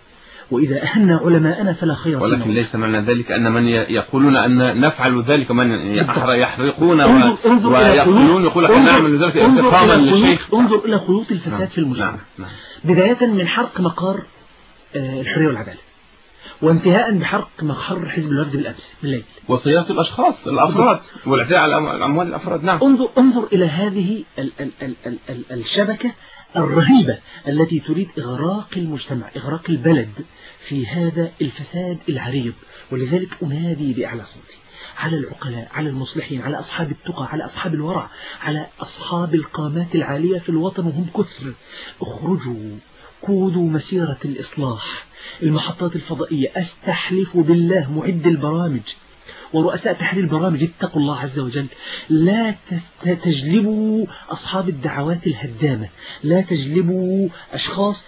وإذا أهنا علماءنا فلا خير ولكن فينا ليس معنى ذلك أن من يقولون أن نفعل ذلك من يحر- يحرقون و- انظر انظر إلى ويقتلون خيوط- يقول لك نعمل ذلك انتقاما للشيخ انظر إلى خيوط الفساد نعم. في المجتمع نعم. نعم. بداية من حرق مقار آه، الحرية والعدالة وانتهاء بحرق مقر حزب الوفد بالأمس بالليل. وصياغة الأشخاص الأفراد والاعتداء على أموال الأفراد نعم. انظر انظر إلى هذه ال ال ال ال ال الشبكة الرهيبة التي تريد إغراق المجتمع إغراق البلد في هذا الفساد العريض. ولذلك أنادي بأعلى صوتي على العقلاء على المصلحين على أصحاب التقى على أصحاب الورع على أصحاب القامات العالية في الوطن وهم كثر. اخرجوا قودوا مسيرة الإصلاح. المحطات الفضائية. أستحلف بالله معد البرامج. ورؤساء تحرير البرامج اتقوا الله عز وجل. لا تجلبوا أصحاب الدعوات الهدامة. لا تجلبوا أشخاص.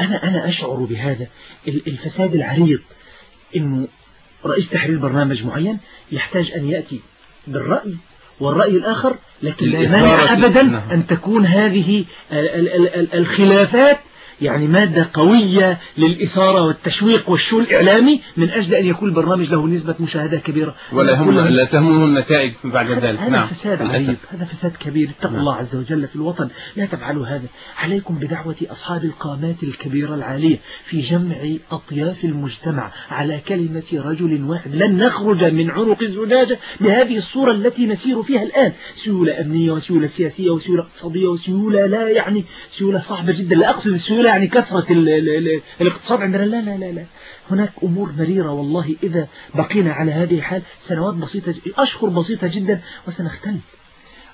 أنا أنا أشعر بهذا. ال- الفساد العريض. إنه رئيس تحرير برنامج معين يحتاج أن يأتي بالرأي والرأي الآخر لكن لا مانع أبدا. أن تكون هذه ال- ال- ال- ال- الخلافات يعني مادة قوية للإثارة والتشويق والشو الإعلامي من أجل أن يكون البرنامج له نسبة مشاهدة كبيرة. ولا هم لا تهمهم النتائج بعد ذلك. هذا نعم. فساد. عريض هذا فساد كبير. اتقوا نعم. الله عز وجل في الوطن. لا تفعلوا هذا. عليكم بدعوة أصحاب القامات الكبيرة العالية في جمع أطياف المجتمع على كلمة رجل واحد. لن نخرج من عنق الزجاجة بهذه الصورة التي نسير فيها الآن. سيولة أمنية وسيولة سياسية وسيولة اقتصادية وسيولة لا يعني سيولة صعبة جدا. لا أقصد السيولة يعني كثرة ال ال ال الاقتصاد عندنا. لا لا لا لا. هناك أمور مريرة والله إذا بقينا على هذه الحال سنوات بسيطة أشهر بسيطة جدا وسنختل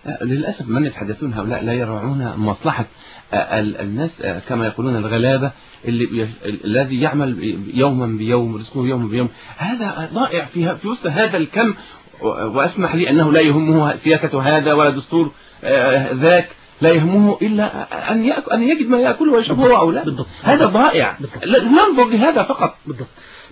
آه، للأسف من يتحدثون هؤلاء لا يراعون مصلحة. ال- الناس آه، كما يقولون الغلابة اللي الذي يعمل يوما بيوم رزقه يوما بيوم. هذا ضائع في وسط هذا الكم. وأسمح لي أنه لا يهمه سياسة هذا ولا دستور ذاك. لا يهمه إلا أن يأكل أن يجد ما يأكله ويشربه هو بالضبط. هذا ضائع. ننظر لهذا فقط. بالضبط.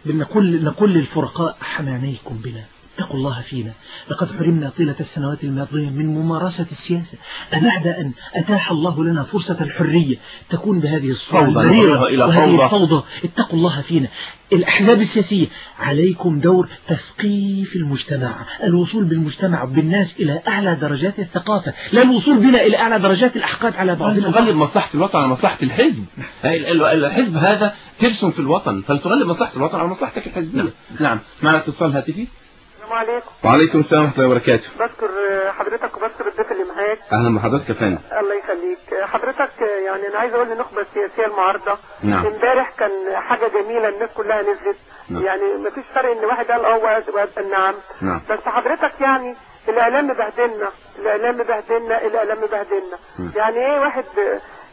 نقول نقول للفرقاء حنانيكم بنا. اتقوا الله فينا. لقد حرمنا طيلة السنوات الماضية من ممارسة السياسة. أبعد أن أتاح الله لنا فرصة الحرية تكون بهذه الصورة المريرة إلى وهذه فوضى. الفوضى. اتقوا الله فينا. الأحزاب السياسية عليكم دور تثقيف المجتمع. الوصول بالمجتمع بالناس إلى أعلى درجات الثقافة. لا الوصول بنا إلى أعلى درجات الأحقاد على بعضنا تغلب مصلحة الوطن على مصلحة الحزب. ال- ال- الحزب هذا ترسم في الوطن. فلتغلب مصلحة الوطن على مصلحتك الحزبية. نعم. معنا اتصال هاتفي؟ عليكم. وعليكم السلام ورحمة الله وبركاته. بشكر حضرتك وبشكر الضيف اللي معاك. أهلا بحضرتك يا فندم. الله يخليك. حضرتك يعني أنا عايز أقول للنخبه السياسيه المعارضه نعم. امبارح كان حاجة جميلة الناس كلها نزلت. نعم. يعني ما فيش فرق إن واحد قال آه وواحد قال نعم. نعم. بس حضرتك يعني الإعلام مبهدلنا الإعلام مبهدلنا الإعلام مبهدلنا مم. يعني إيه واحد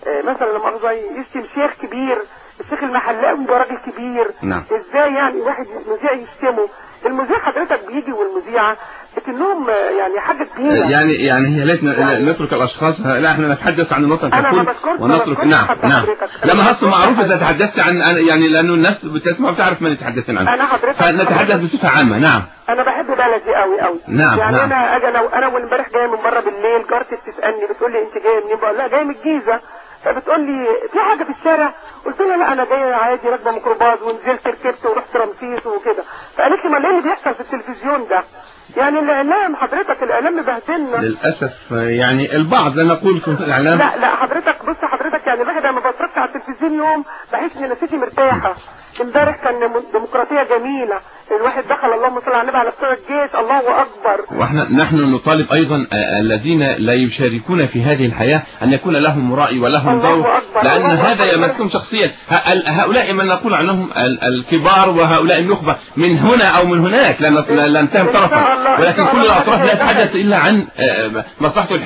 آه، مثلا لما يشتم شيخ كبير الشيخ المحلاوي ده راجل كبير نعم. إزاي يعني واحد مذيع يشتمه؟ المذيع حضرتك بيجي والمذيعة لكنهم آه، يعني حاجة كبيرة. يعني يعني هي ليت يعني- نترك الأشخاص لا إحنا نتحدث عن الوطن أنا ككل. ونترك نعم نعم. حضرتك. لا أنا ما هص ما معروف إذا حد. تحدثت عن عن- يعني لأنه الناس بتسمع وتعرف من يتحدثون عنه. أنا حضرتك- فنتحدث بصفة عامة. نعم. أنا بحب بلدي قوي قوي نعم، يعني نعم. أنا أجي لو أنا وامبارح جاية من بره بالليل جارتي بتسألني بتقول لي أنت جاية منين؟ بقول لها جاية من الجيزة. فبتقول لي في حاجة في الشارع؟ قلت لها لا أنا جاية عادي راكبة ميكروباص ونزلت ركبت ورحت رمسيس وكده. فقالت لي ما اللي بيحصل في التلفزيون ده؟ يعني الإعلام حضرتك الإعلام مبهدلنا. للأسف يعني البعض لا نقول كنت الإعلام لا لا حضرتك بص حضرتك يعني الواحد لما بتفرج على التلفزيون يوم بحس إن نفسيتي مرتاحة. امبارح كان ديمقراطية جميلة. الواحد دخل اللهم صل على النبي على بتوع الجيش الله أكبر. وإحنا نحن نطالب أيضا آه، الذين لا يشاركون في هذه الحياة أن يكون لهم رأي ولهم دور أكبر، الله هذا أكبر. يمسهم شخصيا. هؤلاء من نقول عنهم ال- الكبار وهؤلاء النخبة من هنا أو من هناك لا نت- لا لا نتهم إن شاء طرفا إن ولكن كل الله الأطراف لا هذا يتحدث إلا عن آه، مصلحته إن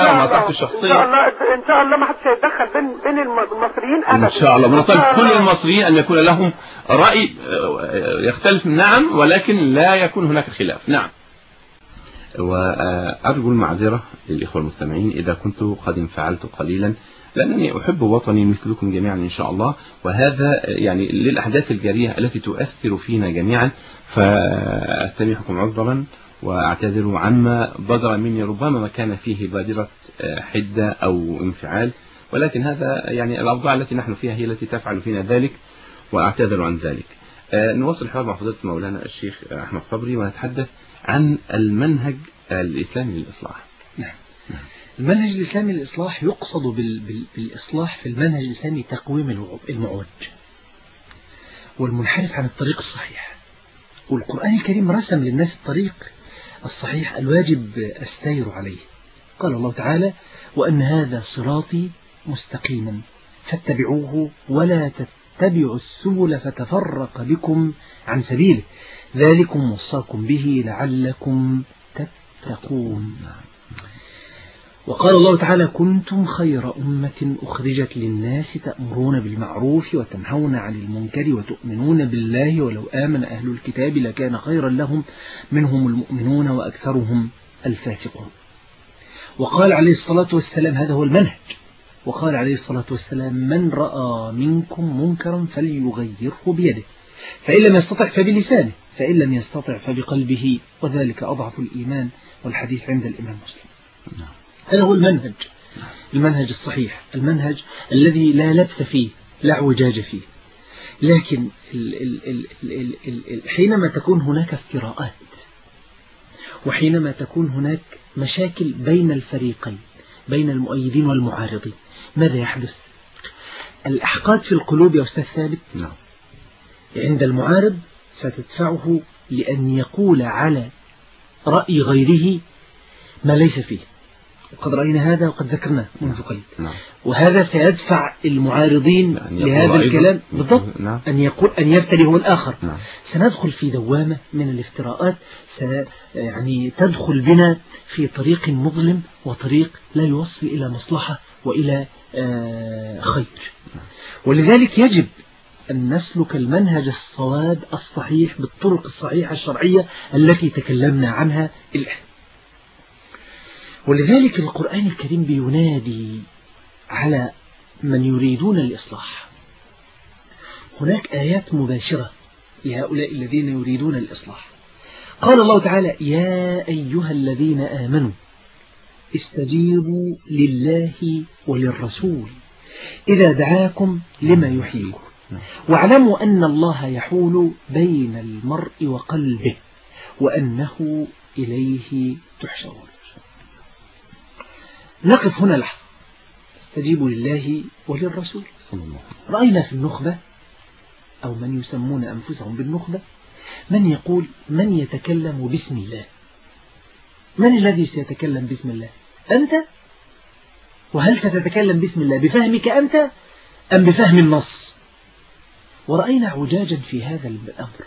الله. ومصلحته إن الشخصيه شاء الله إن شاء الله ما حدش هيتدخل بين بين الم- المصريين ابدا. ان شاء الله. إن ونطالب كل. المصريين أن يكون لهم رأي آه، يختلف نعم ولكن لا يكون هناك خلاف. نعم. وأرجو المعذرة للإخوة المستمعين إذا كنت قد انفعلت قليلا لأنني أحب وطني مثلكم جميعا إن شاء الله وهذا يعني للأحداث الجارية التي تؤثر فينا جميعا فأستميحكم عذرا وأعتذر عما بدر مني ربما ما كان فيه بادرة آه، حدة أو انفعال ولكن هذا يعني الأوضاع التي نحن فيها هي التي تفعل فينا ذلك. وأعتذر عن ذلك. آه، نواصل الحوار مع فضيلة مولانا الشيخ أحمد صبري ونتحدث عن المنهج الإسلامي للإصلاح. المنهج الإسلامي للإصلاح يقصد بال... بال... بالإصلاح في المنهج الإسلامي تقويم المعوج والمنحرف عن الطريق الصحيح. والقرآن الكريم رسم للناس الطريق الصحيح الواجب السير عليه. قال الله تعالى وأن هذا صراطي مستقيما فاتبعوه ولا تتبعوا السبل فتفرق بكم عن سبيله. ذلكم وصاكم به لعلكم تتقون. وقال الله تعالى كنتم خير أمة أخرجت للناس تأمرون بالمعروف وتنهون عن المنكر وتؤمنون بالله ولو آمن أهل الكتاب لكان خيرا لهم منهم المؤمنون وأكثرهم الفاسقون. وقال عليه الصلاة والسلام هذا هو المنهج. وقال عليه الصلاة والسلام من رأى منكم منكرا فليغيره بيده فإن لم يستطع فبلسانه فإن لم يستطع فبقلبه وذلك أضعف الإيمان والحديث عند الإمام مسلم. هذا هو المنهج. المنهج الصحيح المنهج الذي لا لبس فيه لا اعوجاج فيه. لكن ال ال ال ال ال ال حينما تكون هناك افتراءات وحينما تكون هناك مشاكل بين الفريقين بين المؤيدين والمعارضين ماذا يحدث؟ الأحقاد في القلوب يا أستاذ ثابت نعم. عند المعارض ستدفعه لأن يقول على رأي غيره ما ليس فيه. وقد رأينا هذا وقد ذكرناه منذ قليل. نعم. وهذا سيدفع المعارضين لهذا. الكلام. بالضبط. نعم. أن يقول أن يفتري هو الآخر. نعم. سندخل في دوامة من الافتراءات. س يعني تدخل بنا في طريق مظلم وطريق لا يوصل إلى مصلحة وإلى خير. ولذلك يجب أن نسلك المنهج الصواب الصحيح بالطرق الصحيحة الشرعية التي تكلمنا عنها الآن. ولذلك القرآن الكريم بينادي على من يريدون الإصلاح. هناك آيات مباشرة لهؤلاء الذين يريدون الإصلاح. قال الله تعالى يا أيها الذين آمنوا استجيبوا لله وللرسول. إذا دعاكم لما يحييكم. واعلموا أن الله يحول بين المرء وقلبه وأنه إليه تحشرون. نقف هنا لحظة. استجيبوا لله وللرسول. رأينا في النخبة أو من يسمون أنفسهم بالنخبة من يقول من يتكلم باسم الله؟ من الذي سيتكلم باسم الله؟ أنت؟ وهل ستتكلم باسم الله بفهمك أنت أم بفهم النص؟ ورأينا عجاجا في هذا الأمر.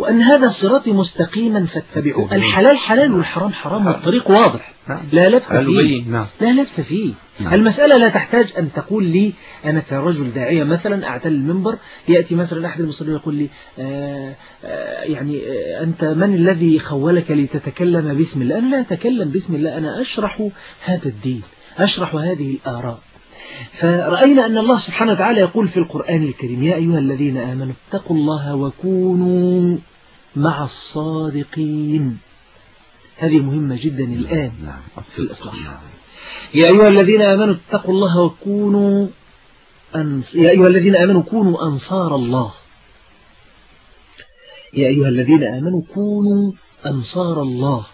وأن هذا الصراط مستقيما فاتبعوه. الحلال حلال والحرام حرام والطريق واضح. نعم. لا لبس فيه. نعم. لا لبس فيه. نعم. المسألة لا تحتاج أن تقول لي أنا كرجل داعية مثلا أعتل المنبر يأتي مثلا أحد المصلين يقول لي آه آه يعني آه أنت من الذي خولك لتتكلم باسم الله؟ أنا لا أتكلم باسم الله أنا أشرح هذا الدين أشرح هذه الآراء. فرأينا أن الله سبحانه وتعالى يقول في القرآن الكريم يا أيها الذين آمنوا اتقوا الله وكونوا مع الصادقين. هذه مهمة جدا الآن نعم في الإصلاح. يا أيها الذين آمنوا اتقوا الله وكونوا أنص... يا أيها الذين آمنوا كونوا أنصار الله. يا أيها الذين آمنوا كونوا أنصار الله.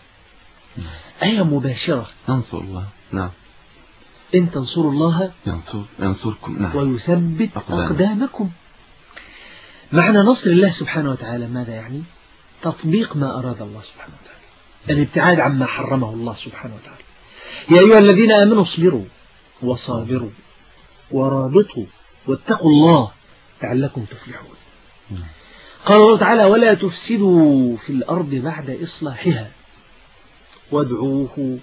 آية مباشرة. ننصر الله. نعم. إن تنصروا الله ينصر ينصركم. نعم. ويثبت أقدام. أقدامكم. معنى نصر الله سبحانه وتعالى ماذا يعني؟ تطبيق ما أراد الله سبحانه وتعالى. الابتعاد عما حرمه الله سبحانه وتعالى. يا أيها الذين آمنوا اصبروا وصابروا ورابطوا واتقوا الله لعلكم تفلحون. قال الله تعالى ولا تفسدوا في الأرض بعد إصلاحها وادعوه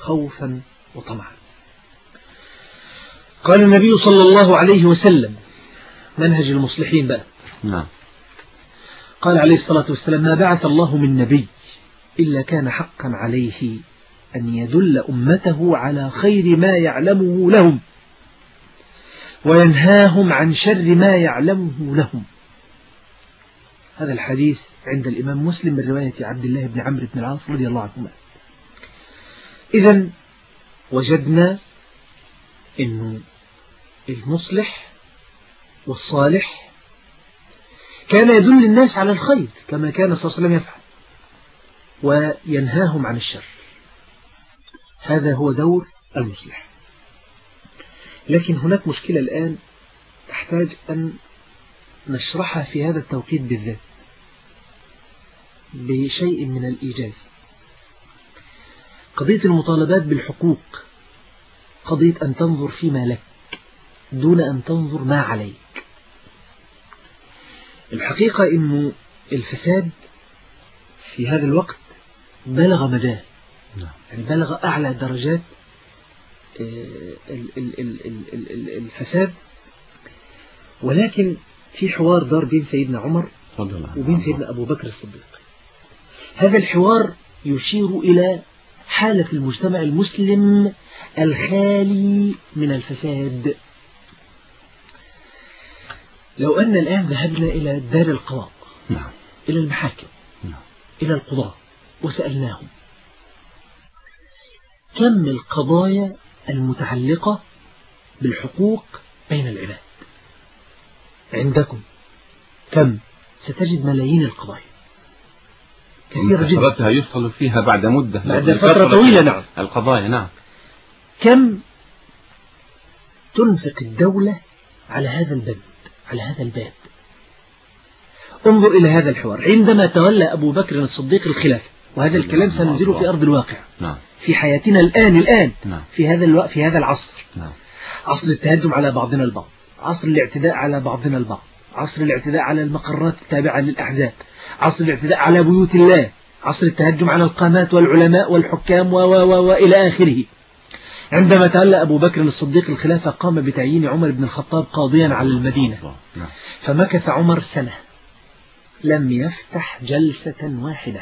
خوفا وطمعا. قال النبي صلى الله عليه وسلم منهج المصلحين بقى. نعم. قال عليه الصلاة والسلام ما بعث الله من نبي إلا كان حقا عليه أن يدل أمته على خير ما يعلمه لهم وينهاهم عن شر ما يعلمه لهم. هذا الحديث عند الإمام مسلم من رواية عبد الله بن عمرو بن العاص رضي الله عنهما. إذا وجدنا أنه المصلح والصالح كان يدل الناس على الخير كما كان صلى الله عليه وسلم يفعل. وينهاهم عن الشر. هذا هو دور المصلح. لكن هناك مشكلة الآن تحتاج أن نشرحها في هذا التوقيت بالذات. بشيء من الإيجاز. قضية المطالبات بالحقوق. قضية أن تنظر فيما لك دون أن تنظر ما عليك. الحقيقة أنه الفساد في هذا الوقت بلغ مداه. يعني بلغ أعلى درجات الفساد. ولكن في حوار دار بين سيدنا عمر وبين سيدنا أبو بكر الصديق. هذا الحوار يشير إلى حالة المجتمع المسلم الخالي من الفساد. لو أن الآن ذهبنا إلى دار القضاء نعم. إلى المحاكم نعم. إلى القضاة وسألناهم كم القضايا المتعلقة بالحقوق بين العباد؟ عندكم. كم؟ ستجد ملايين القضايا. كثيرة جدا. يفصل فيها بعد مدة. بعد فترة طويلة، نعم. القضايا نعم. كم تنفق الدولة على هذا الباب على هذا الباب. انظر إلى هذا الحوار. عندما تولى أبو بكر الصديق الخلافة وهذا الكلام سننزله في أرض الواقع. نعم. في حياتنا الآن الآن. نعم. في هذا الوقت في هذا العصر. نعم. عصر التهجم على بعضنا البعض. عصر الاعتداء على بعضنا البعض. عصر الاعتداء على المقرات التابعة للأحزاب. عصر الاعتداء على بيوت الله. عصر التهجم على القامات والعلماء والحكام و و و وإلى آخره. عندما تولى أبو بكر الصديق الخلافة قام بتعيين عمر بن الخطاب قاضيا على المدينة. نعم. فمكث عمر سنة. لم يفتح جلسة واحدة.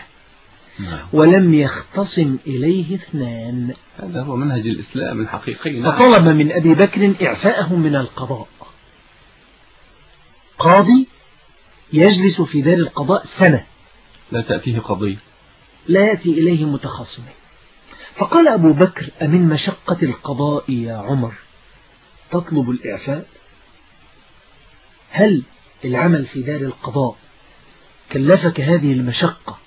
نعم. ولم يختصم إليه اثنان. هذا هو منهج الإسلام الحقيقي نعم. فطلب من أبي بكر إعفاءه من القضاء. قاضي يجلس في دار القضاء سنة. لا تأتيه قضية لا يأتي إليه متخاصمين فقال أبو بكر أمن مشقة القضاء يا عمر؟ تطلب الإعفاء؟ هل العمل في دار القضاء كلفك هذه المشقة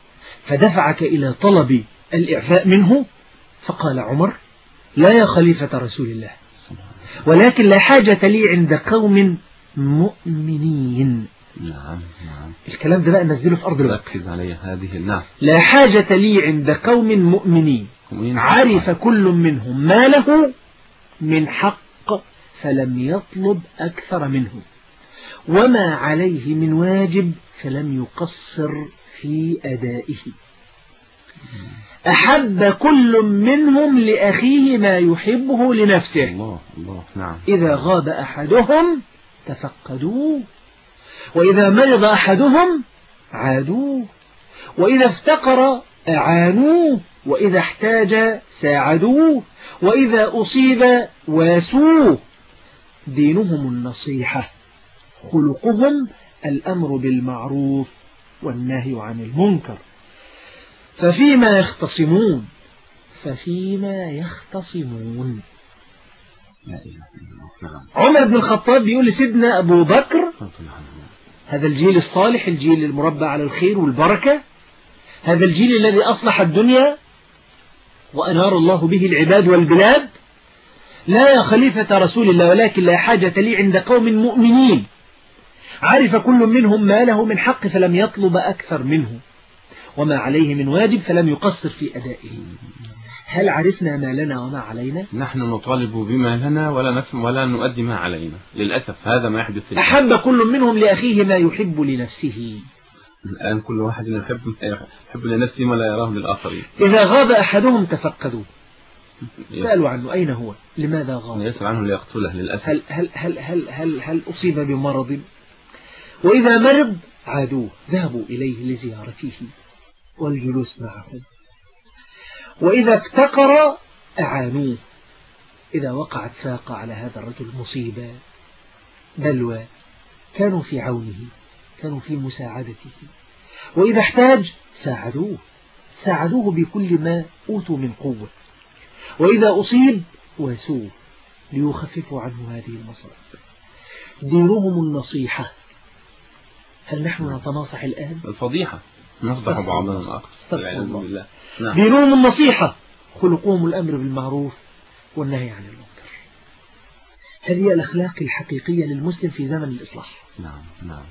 فدفعك إلى طلب الإعفاء منه؟ فقال عمر لا يا خليفة رسول الله ولكن لا حاجة لي عند قوم مؤمنين. نعم نعم. الكلام ده بقى نزله في أرض الواقع. ركز علي هذه نعم. لا حاجة لي عند قوم مؤمنين مؤمنين. عرف كل منهم ما له من حق فلم يطلب أكثر منه. وما عليه من واجب فلم يقصر في أدائه. أحب كل منهم لأخيه ما يحبه لنفسه. الله الله نعم. إذا غاب أحدهم تفقدوه. وإذا مرض أحدهم عادوه. وإذا افتقر أعانوه. وإذا احتاج ساعدوه وإذا أصيب واسوه. دينهم النصيحة خلقهم الأمر بالمعروف والنهي عن المنكر. ففيما يختصمون ففيما يختصمون. عمر بن الخطاب بيقول لسيدنا أبو بكر. هذا الجيل الصالح الجيل المربى على الخير والبركة هذا الجيل الذي أصلح الدنيا وأنار الله به العباد والبلاد. لا يا خليفة رسول الله ولكن لا حاجة لي عند قوم مؤمنين. عرف كل منهم ما له من حق فلم يطلب أكثر منه. وما عليه من واجب فلم يقصر في أدائه. هل عرفنا ما لنا وما علينا؟ نحن نطالب بما لنا ولا نفهم ولا نؤدي ما علينا. للأسف هذا ما يحدث. أحب كل منهم لأخيه ما يحب لنفسه. الآن كل واحد يحب يحب لنفسه ما لا يراه للآخرين. إذا غاب أحدهم تفقدوه. سألوا عنه أين هو؟ لماذا غاب؟ يسأل عنه ليقتله للأسف. هل, هل, هل, هل, هل, هل أصيب بمرض؟ وإذا مرض عادوه ذهبوا إليه لزيارته. والجلوس معه. وإذا افتقر أعانوه. إذا وقعت ساقة على هذا الرجل مصيبة بلوى. كانوا في عونه. كانوا في مساعدته. وإذا احتاج ساعدوه. ساعدوه بكل ما أوتوا من قوة. وإذا أصيب واسوه ليخففوا عنه هذه المصائب. دينهم النصيحة. هل نحن نتناصح الآن؟ الفضيحة. نصدح بعضنا الآخر. استغفر الله. نعم. دينهم النصيحة. خلقهم الأمر بالمعروف والنهي عن المنكر. هذه الأخلاق الحقيقية للمسلم في زمن الإصلاح. نعم نعم.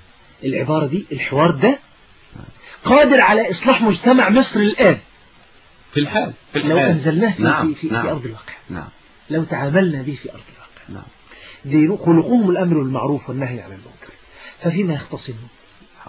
العبارة دي الحوار ده قادر على إصلاح مجتمع مصر الآن. في الحال في الحال. لو أنزلناه في, نعم في, في, نعم في أرض الواقع. نعم. لو تعاملنا به في أرض الواقع. نعم. خلقهم الأمر بالمعروف والنهي عن المنكر. ففيما يختصمون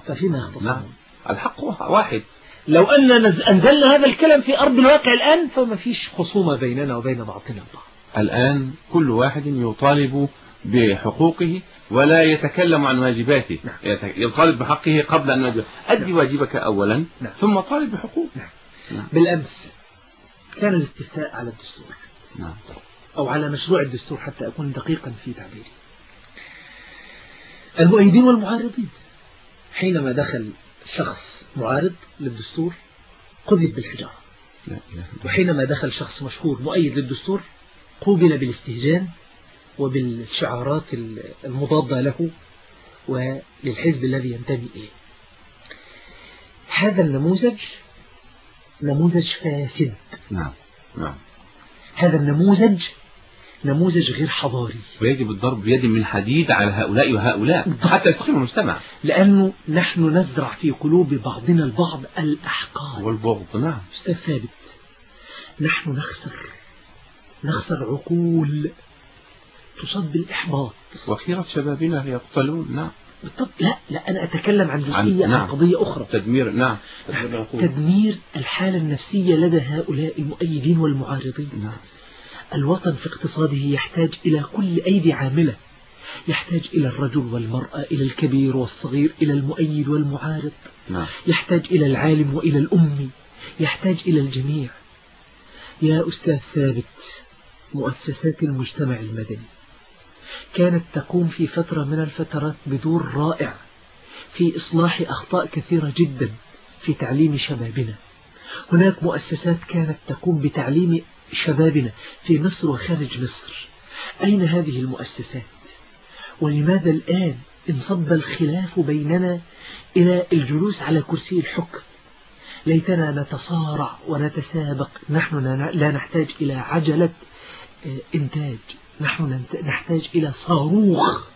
ففيما نعم. يختصمون. الحق واحد. لو أن نز- أنزلنا هذا الكلام في أرض الواقع الآن فما فيش خصومة بيننا وبين بعضنا. البعض الآن كل واحد يطالب بحقوقه ولا يتكلم عن واجباته. نعم. يطالب بحقه قبل أن يواجب أدي واجبك أولا نعم. ثم طالب بحقوقك نعم. بالأمس كان الاستفتاء على الدستور. نعم. أو على مشروع الدستور حتى أكون دقيقا في تعبيري. المؤيدين والمعارضين. حينما دخل شخص معارض للدستور قذف بالحجارة. وحينما دخل شخص مشهور مؤيد للدستور قوبل بالاستهجان وبالشعارات المضادة له وللحزب الذي ينتمي إليه. هذا النموذج نموذج فاسد. نعم نعم. هذا النموذج نموذج غير حضاري. ويجب الضرب بيد من حديد على هؤلاء وهؤلاء حتى يستقيم المجتمع. لأنه نحن نزرع في قلوب بعضنا البعض الأحقاد. والبغض نعم. أستاذ ثابت نحن نخسر. نخسر عقول. تصب بالإحباط. وخيرة شبابنا يقتلون. نعم. بالضبط لا لا أنا أتكلم عن عن- جزئية عن, نعم. قضية أخرى. تدمير نعم. تدمير الحالة النفسية لدى هؤلاء المؤيدين والمعارضين. نعم. الوطن في اقتصاده يحتاج إلى كل أيدي عاملة. يحتاج إلى الرجل والمرأة إلى الكبير والصغير إلى المؤيد والمعارض. نعم. يحتاج إلى العالم وإلى الأمي يحتاج إلى الجميع. يا أستاذ ثابت مؤسسات المجتمع المدني. كانت تقوم في فترة من الفترات بدور رائع في إصلاح أخطاء كثيرة جدا في تعليم شبابنا. هناك مؤسسات كانت تقوم بتعليم شبابنا في مصر وخارج مصر. أين هذه المؤسسات؟ ولماذا الآن انصب الخلاف بيننا إلى الجلوس على كرسي الحكم؟ ليتنا نتصارع ونتسابق. نحن لا نحتاج إلى عجلة إنتاج. نحن نحتاج إلى صاروخ.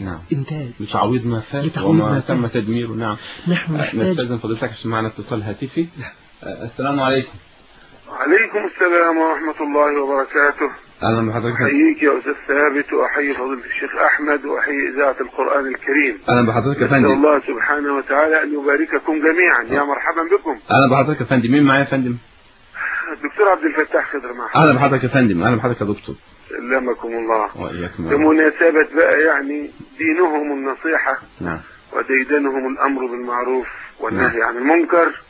نعم. إنتاج. لتعويض ما فات لتعويض ما وما فات. تم تدميره. نعم. نحن آه، نحتاج نستأذن فضيلتك عشان معنا اتصال هاتفي. نعم. آه، السلام عليكم. عليكم السلام ورحمة الله وبركاته. أهلا بحضرتك أحييك يا أستاذ ثابت وأحيي فضيلة الشيخ أحمد وأحيي إذاعة القرآن الكريم. أهلا بحضرتك يا فندم. الله سبحانه وتعالى أن يبارككم جميعا. يا مرحبا بكم. أهلا بحضرتك يا فندم. مين معايا يا فندم؟ الدكتور عبد الفتاح خضر معك. أهلا بحضرتك يا فندم. أهلا بحضرتك يا دكتور. سلمكم الله. وإياكم. بمناسبة بقى يعني دينهم النصيحة نعم. وديدنهم الأمر بالمعروف والنهي عن المنكر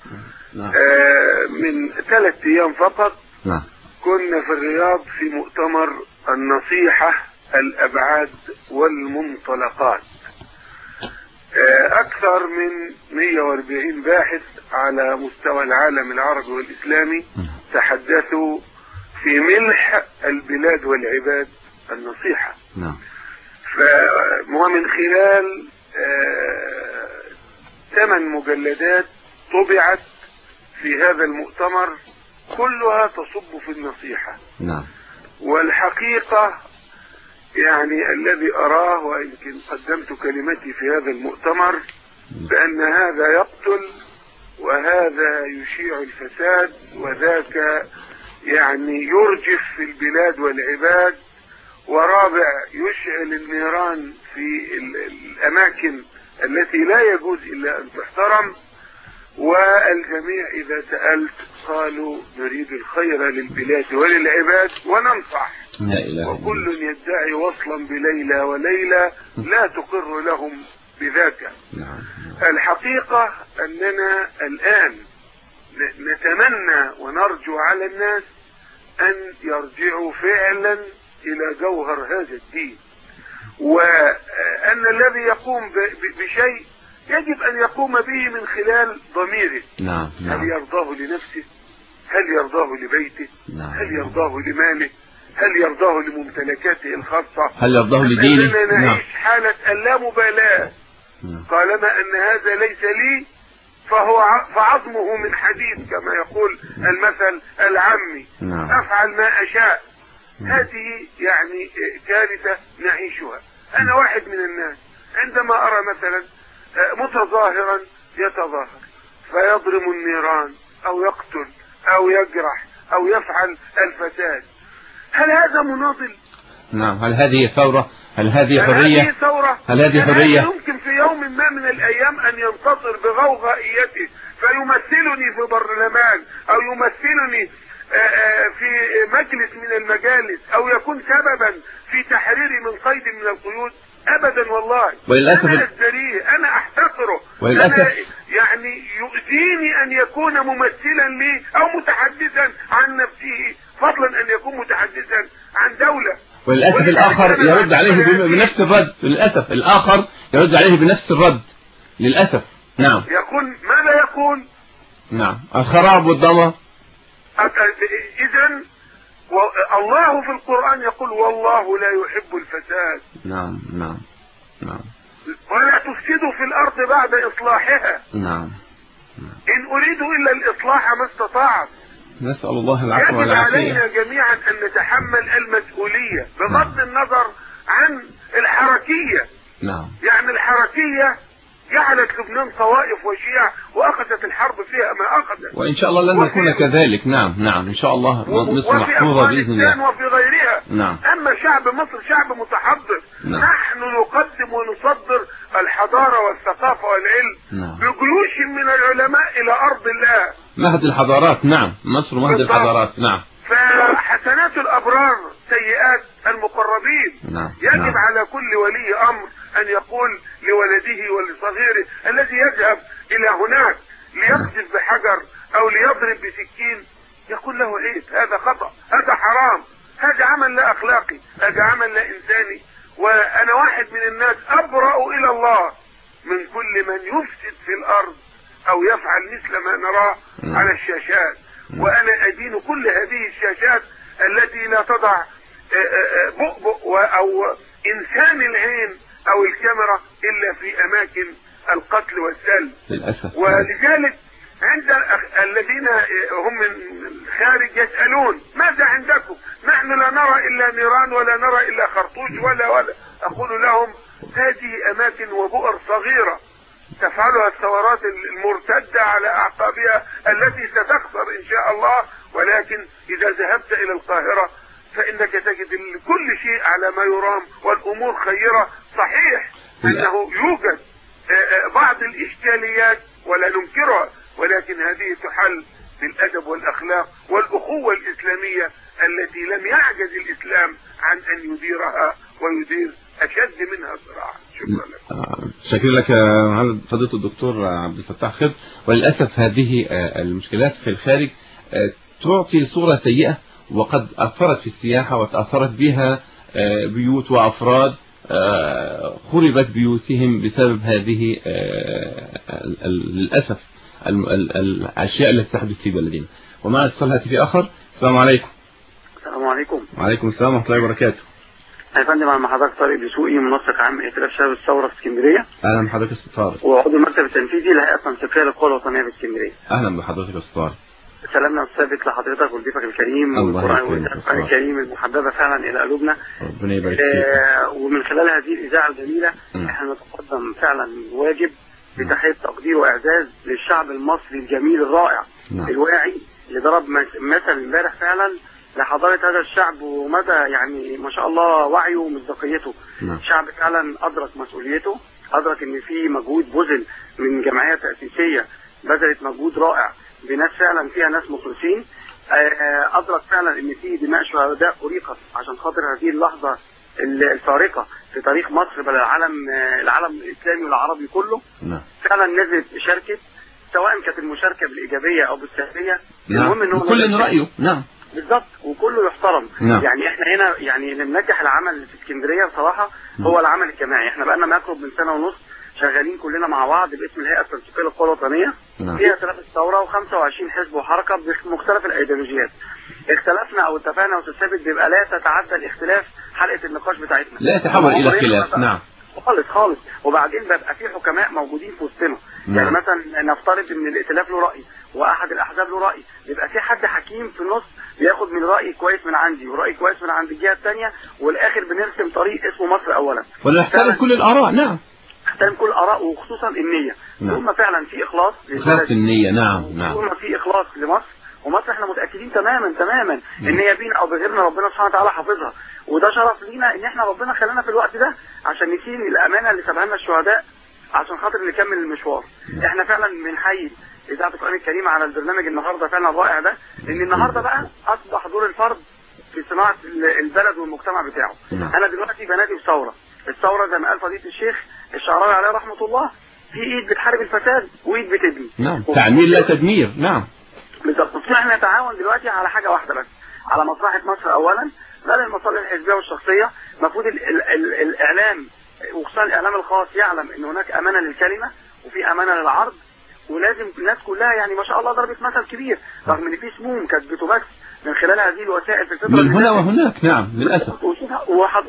نعم. آه من ثلاث أيام فقط نعم. كنا في الرياض في مؤتمر النصيحة الأبعاد والمنطلقات. أكثر من 140 باحث على مستوى العالم العربي والإسلامي تحدثوا في ملح البلاد والعباد النصيحة. نعم. ومن خلال آه، ثمان مجلدات طبعت في هذا المؤتمر كلها تصب في النصيحة. نعم. والحقيقة يعني الذي أراه ويمكن قدمت كلمتي في هذا المؤتمر بأن هذا يقتل وهذا يشيع الفساد وذاك يعني يرجف في البلاد والعباد ورابع يشعل النيران في ال- الأماكن التي لا يجوز إلا أن تحترم. والجميع إذا سألت قالوا نريد الخير للبلاد وللعباد وننصح. وكل يدعي وصلا بليلى وليلى لا تقر لهم بذاك. نعم الحقيقة أننا الآن نتمنى ونرجو على الناس أن يرجعوا فعلا إلى جوهر هذا الدين. وأن الذي يقوم بشيء يجب أن يقوم به من خلال ضميره. نعم هل نعم. يرضاه لنفسه؟ هل يرضاه لبيته؟ نعم. هل يرضاه لماله؟ هل يرضاه لممتلكاته الخاصة؟ هل يرضاه لدينه؟ أننا نعم. نعيش حالة اللامبالاة. نعم. طالما أن هذا ليس لي فهو فعظمه من حديد كما يقول المثل العامي نعم. أفعل ما أشاء. نعم. هذه يعني كارثة نعيشها. أنا واحد من الناس. عندما أرى مثلا متظاهرا يتظاهر. فيضرم النيران أو يقتل أو يجرح أو يفعل الفساد هل هذا مناضل؟ نعم. هل هذه ثورة؟ هل هذه هل حرية؟ هذه ثورة؟ هل هذه هل حرية؟ يمكن في يوم ما من الأيام أن ينتصر بغوغائيته؟ فيمثلني في برلمان أو يمثلني آه، آه، في مجلس من المجالس أو يكون سببا في تحريري من قيد من القيود؟ أبدا والله. وللأسف أنا ال- أزدريه أنا أحتقره. وللأسف- أنا يعني يؤذيني أن يكون ممثلا لي أو متحدثا عن نفسه فضلا أن يكون متحدثا عن ولذلك الآخر أنا يرد عليه بنفس الرد. للأسف الآخر يرد عليه بنفس الرد. للأسف. نعم. يقول ماذا يقول نعم. الخراب والدمار اذا الله في القرآن يقول والله لا يحب الفساد. نعم نعم نعم. ولا تفسدوا في الأرض بعد إصلاحها. نعم إن أريد إلا الإصلاح ما استطعت نسأل الله العفو يجب والعافية. علينا جميعا أن نتحمل المسؤولية بغض النظر عن الحركية. نعم. يعني الحركية جعلت لبنان طوائف وشيع وأخذت الحرب فيها ما أخذت. وإن شاء الله لن نكون كذلك. نعم نعم. إن شاء الله مصر بإذن افغانستان الله وفي غيرها. نعم. أما شعب مصر شعب متحضر. نعم. نحن نقدم ونصدر الحضارة والثقافة والعلم نعم. بجيوش من العلماء إلى أرض الله. مهد الحضارات نعم. مصر مهد بالضبط. الحضارات نعم. فحسنات الأبرار سيئات المقربين. نعم يجب نعم. على كل ولي أمر أن يقول لولده ولصغيره الذي يذهب إلى هناك ليقذف بحجر أو ليضرب بسكين يقول له عيب هذا خطأ هذا حرام هذا عمل لا اخلاقي هذا عمل لا انساني وأنا واحد من الناس ابرأ إلى الله من كل من يفسد في الأرض أو يفعل مثل ما نراه. على الشاشات. وأنا أدين كل هذه الشاشات التي لا تضع آه، آه، آه، بؤبؤ و- أو إنسان العين أو الكاميرا إلا في أماكن القتل والسلب. للأسف. ولذلك تفعلها شكرا لك معالي فضيلة الدكتور عبد الفتاح خضر وللأسف هذه آه، المشكلات في الخارج آه، تعطي صورة سيئة وقد أثرت في السياحة وتأثرت بها آه، بيوت وأفراد آه، خربت بيوتهم بسبب هذه آه، ال- ال- للأسف الم- ال- ال- الأشياء التي تحدث في بلدنا. ومع اتصال هاتفي آخر السلام عليكم. السلام عليكم. وعليكم السلام ورحمة الله وبركاته. يا فندم أنا مع حضرتك طارق دسوقي منسق عام ائتلاف شباب الثورة في اسكندرية. أهلا بحضرتك يا أستاذ طارق. وعضو المكتب التنفيذي لهيئة التنسيقيه للقوى الوطنية في اسكندرية. أهلا بحضرتك يا أستاذ طارق. سلامنا الثابت لحضرتك وضيفك الكريم أستاذ. الكريم المحببة فعلا إلى قلوبنا. ربنا يبارك فيك. آه ومن خلال هذه الإذاعة الجميلة. إحنا نتقدم فعلا واجب بتحية تقدير وإعزاز للشعب المصري الجميل الرائع نعم. الواعي اللي ضرب مثل امبارح فعلا لحضاره هذا الشعب ومدى يعني ما شاء الله وعيه ومصداقيته. نعم. شعب فعلا أدرك مسؤوليته أدرك إن في مجهود بذل من جمعيه تأسيسية بذلت مجهود رائع بناس فعلا فيها ناس مخلصين. آه، أدرك فعلا إن في دماء شهداء اريقت عشان خاطر هذه اللحظة ال- الفارقة في تاريخ مصر بل العالم آه، العالم الإسلامي والعربي كله. نعم. فعلا نزلت شاركت سواء كانت المشاركة بالإيجابية أو بالسلبية. نعم. المهم ان هو نزل رأيه. نعم. بالظبط وكله يحترم. نعم. يعني إحنا هنا يعني اللي منجح العمل في اسكندرية بصراحة هو العمل الجماعي. إحنا بقالنا ما يقرب من سنة ونص شغالين كلنا مع بعض باسم الهيئة التنسيقية للقوى الوطنية. نعم. فيها ثلاث ثوره و25 حزب وحركة بمختلف الأيديولوجيات. اختلفنا أو اتفقنا أو ثابت بيبقى لا تتعدى الاختلاف حلقة النقاش بتاعتنا. لا يتحول عمرنا خلاف. نعم. خالص خالص. وبعدين بيبقى في حكماء موجودين في وسطنا. يعني نعم. مثلا نفترض إن الائتلاف له رأي وأحد الأحزاب له رأي. بيبقى في حد حكيم في النص بياخد من رأي كويس من عندي ورأي كويس من عند الجهة الثانية والآخر بنرسم طريق اسمه مصر اولا. ونحترم كل الآراء نعم. نحترم كل الاراء وخصوصا النية. نعم. ما فعلا في إخلاص إخلاص للبلد النية نعم نعم. ما في إخلاص لمصر. ومصر إحنا متأكدين تماما تماما إن هي بينا أو بغيرنا ربنا سبحانه وتعالى حافظها. وده شرف لينا إن إحنا ربنا خلانا في الوقت ده عشان نشيل الأمانة اللي سابها لنا الشهداء عشان خاطر نكمل المشوار. إحنا فعلا بنحيي اذاعه القران الكريم على البرنامج النهارده فعلا الرائع ده لأن النهارده بقى أصبح دور الفرد في صناعة ال- البلد والمجتمع بتاعه. نعم. أنا دلوقتي بنادي بثوره الثورة زي ما قال فضيلة الشيخ الشعراوي عليه رحمة الله في إيد بتحارب الفساد وإيد بتبني. نعم. تعمير لا تدمير. نعم. بالظبط إحنا نتعاون دلوقتي على حاجة واحدة بس على مصلحة مصر اولا لا للمصالح الحزبية والشخصية. المفروض ال ال ال الإعلام وخصوصا الإعلام الخاص يعلم إن هناك أمانة للكلمة وفي أمانة للعرض. ولازم الناس كلها يعني ما شاء الله ضربت مثل كبير رغم إن في سموم كانت بتبث من خلال هذه الوسائل في الفترة من هنا. وهناك نعم للأسف.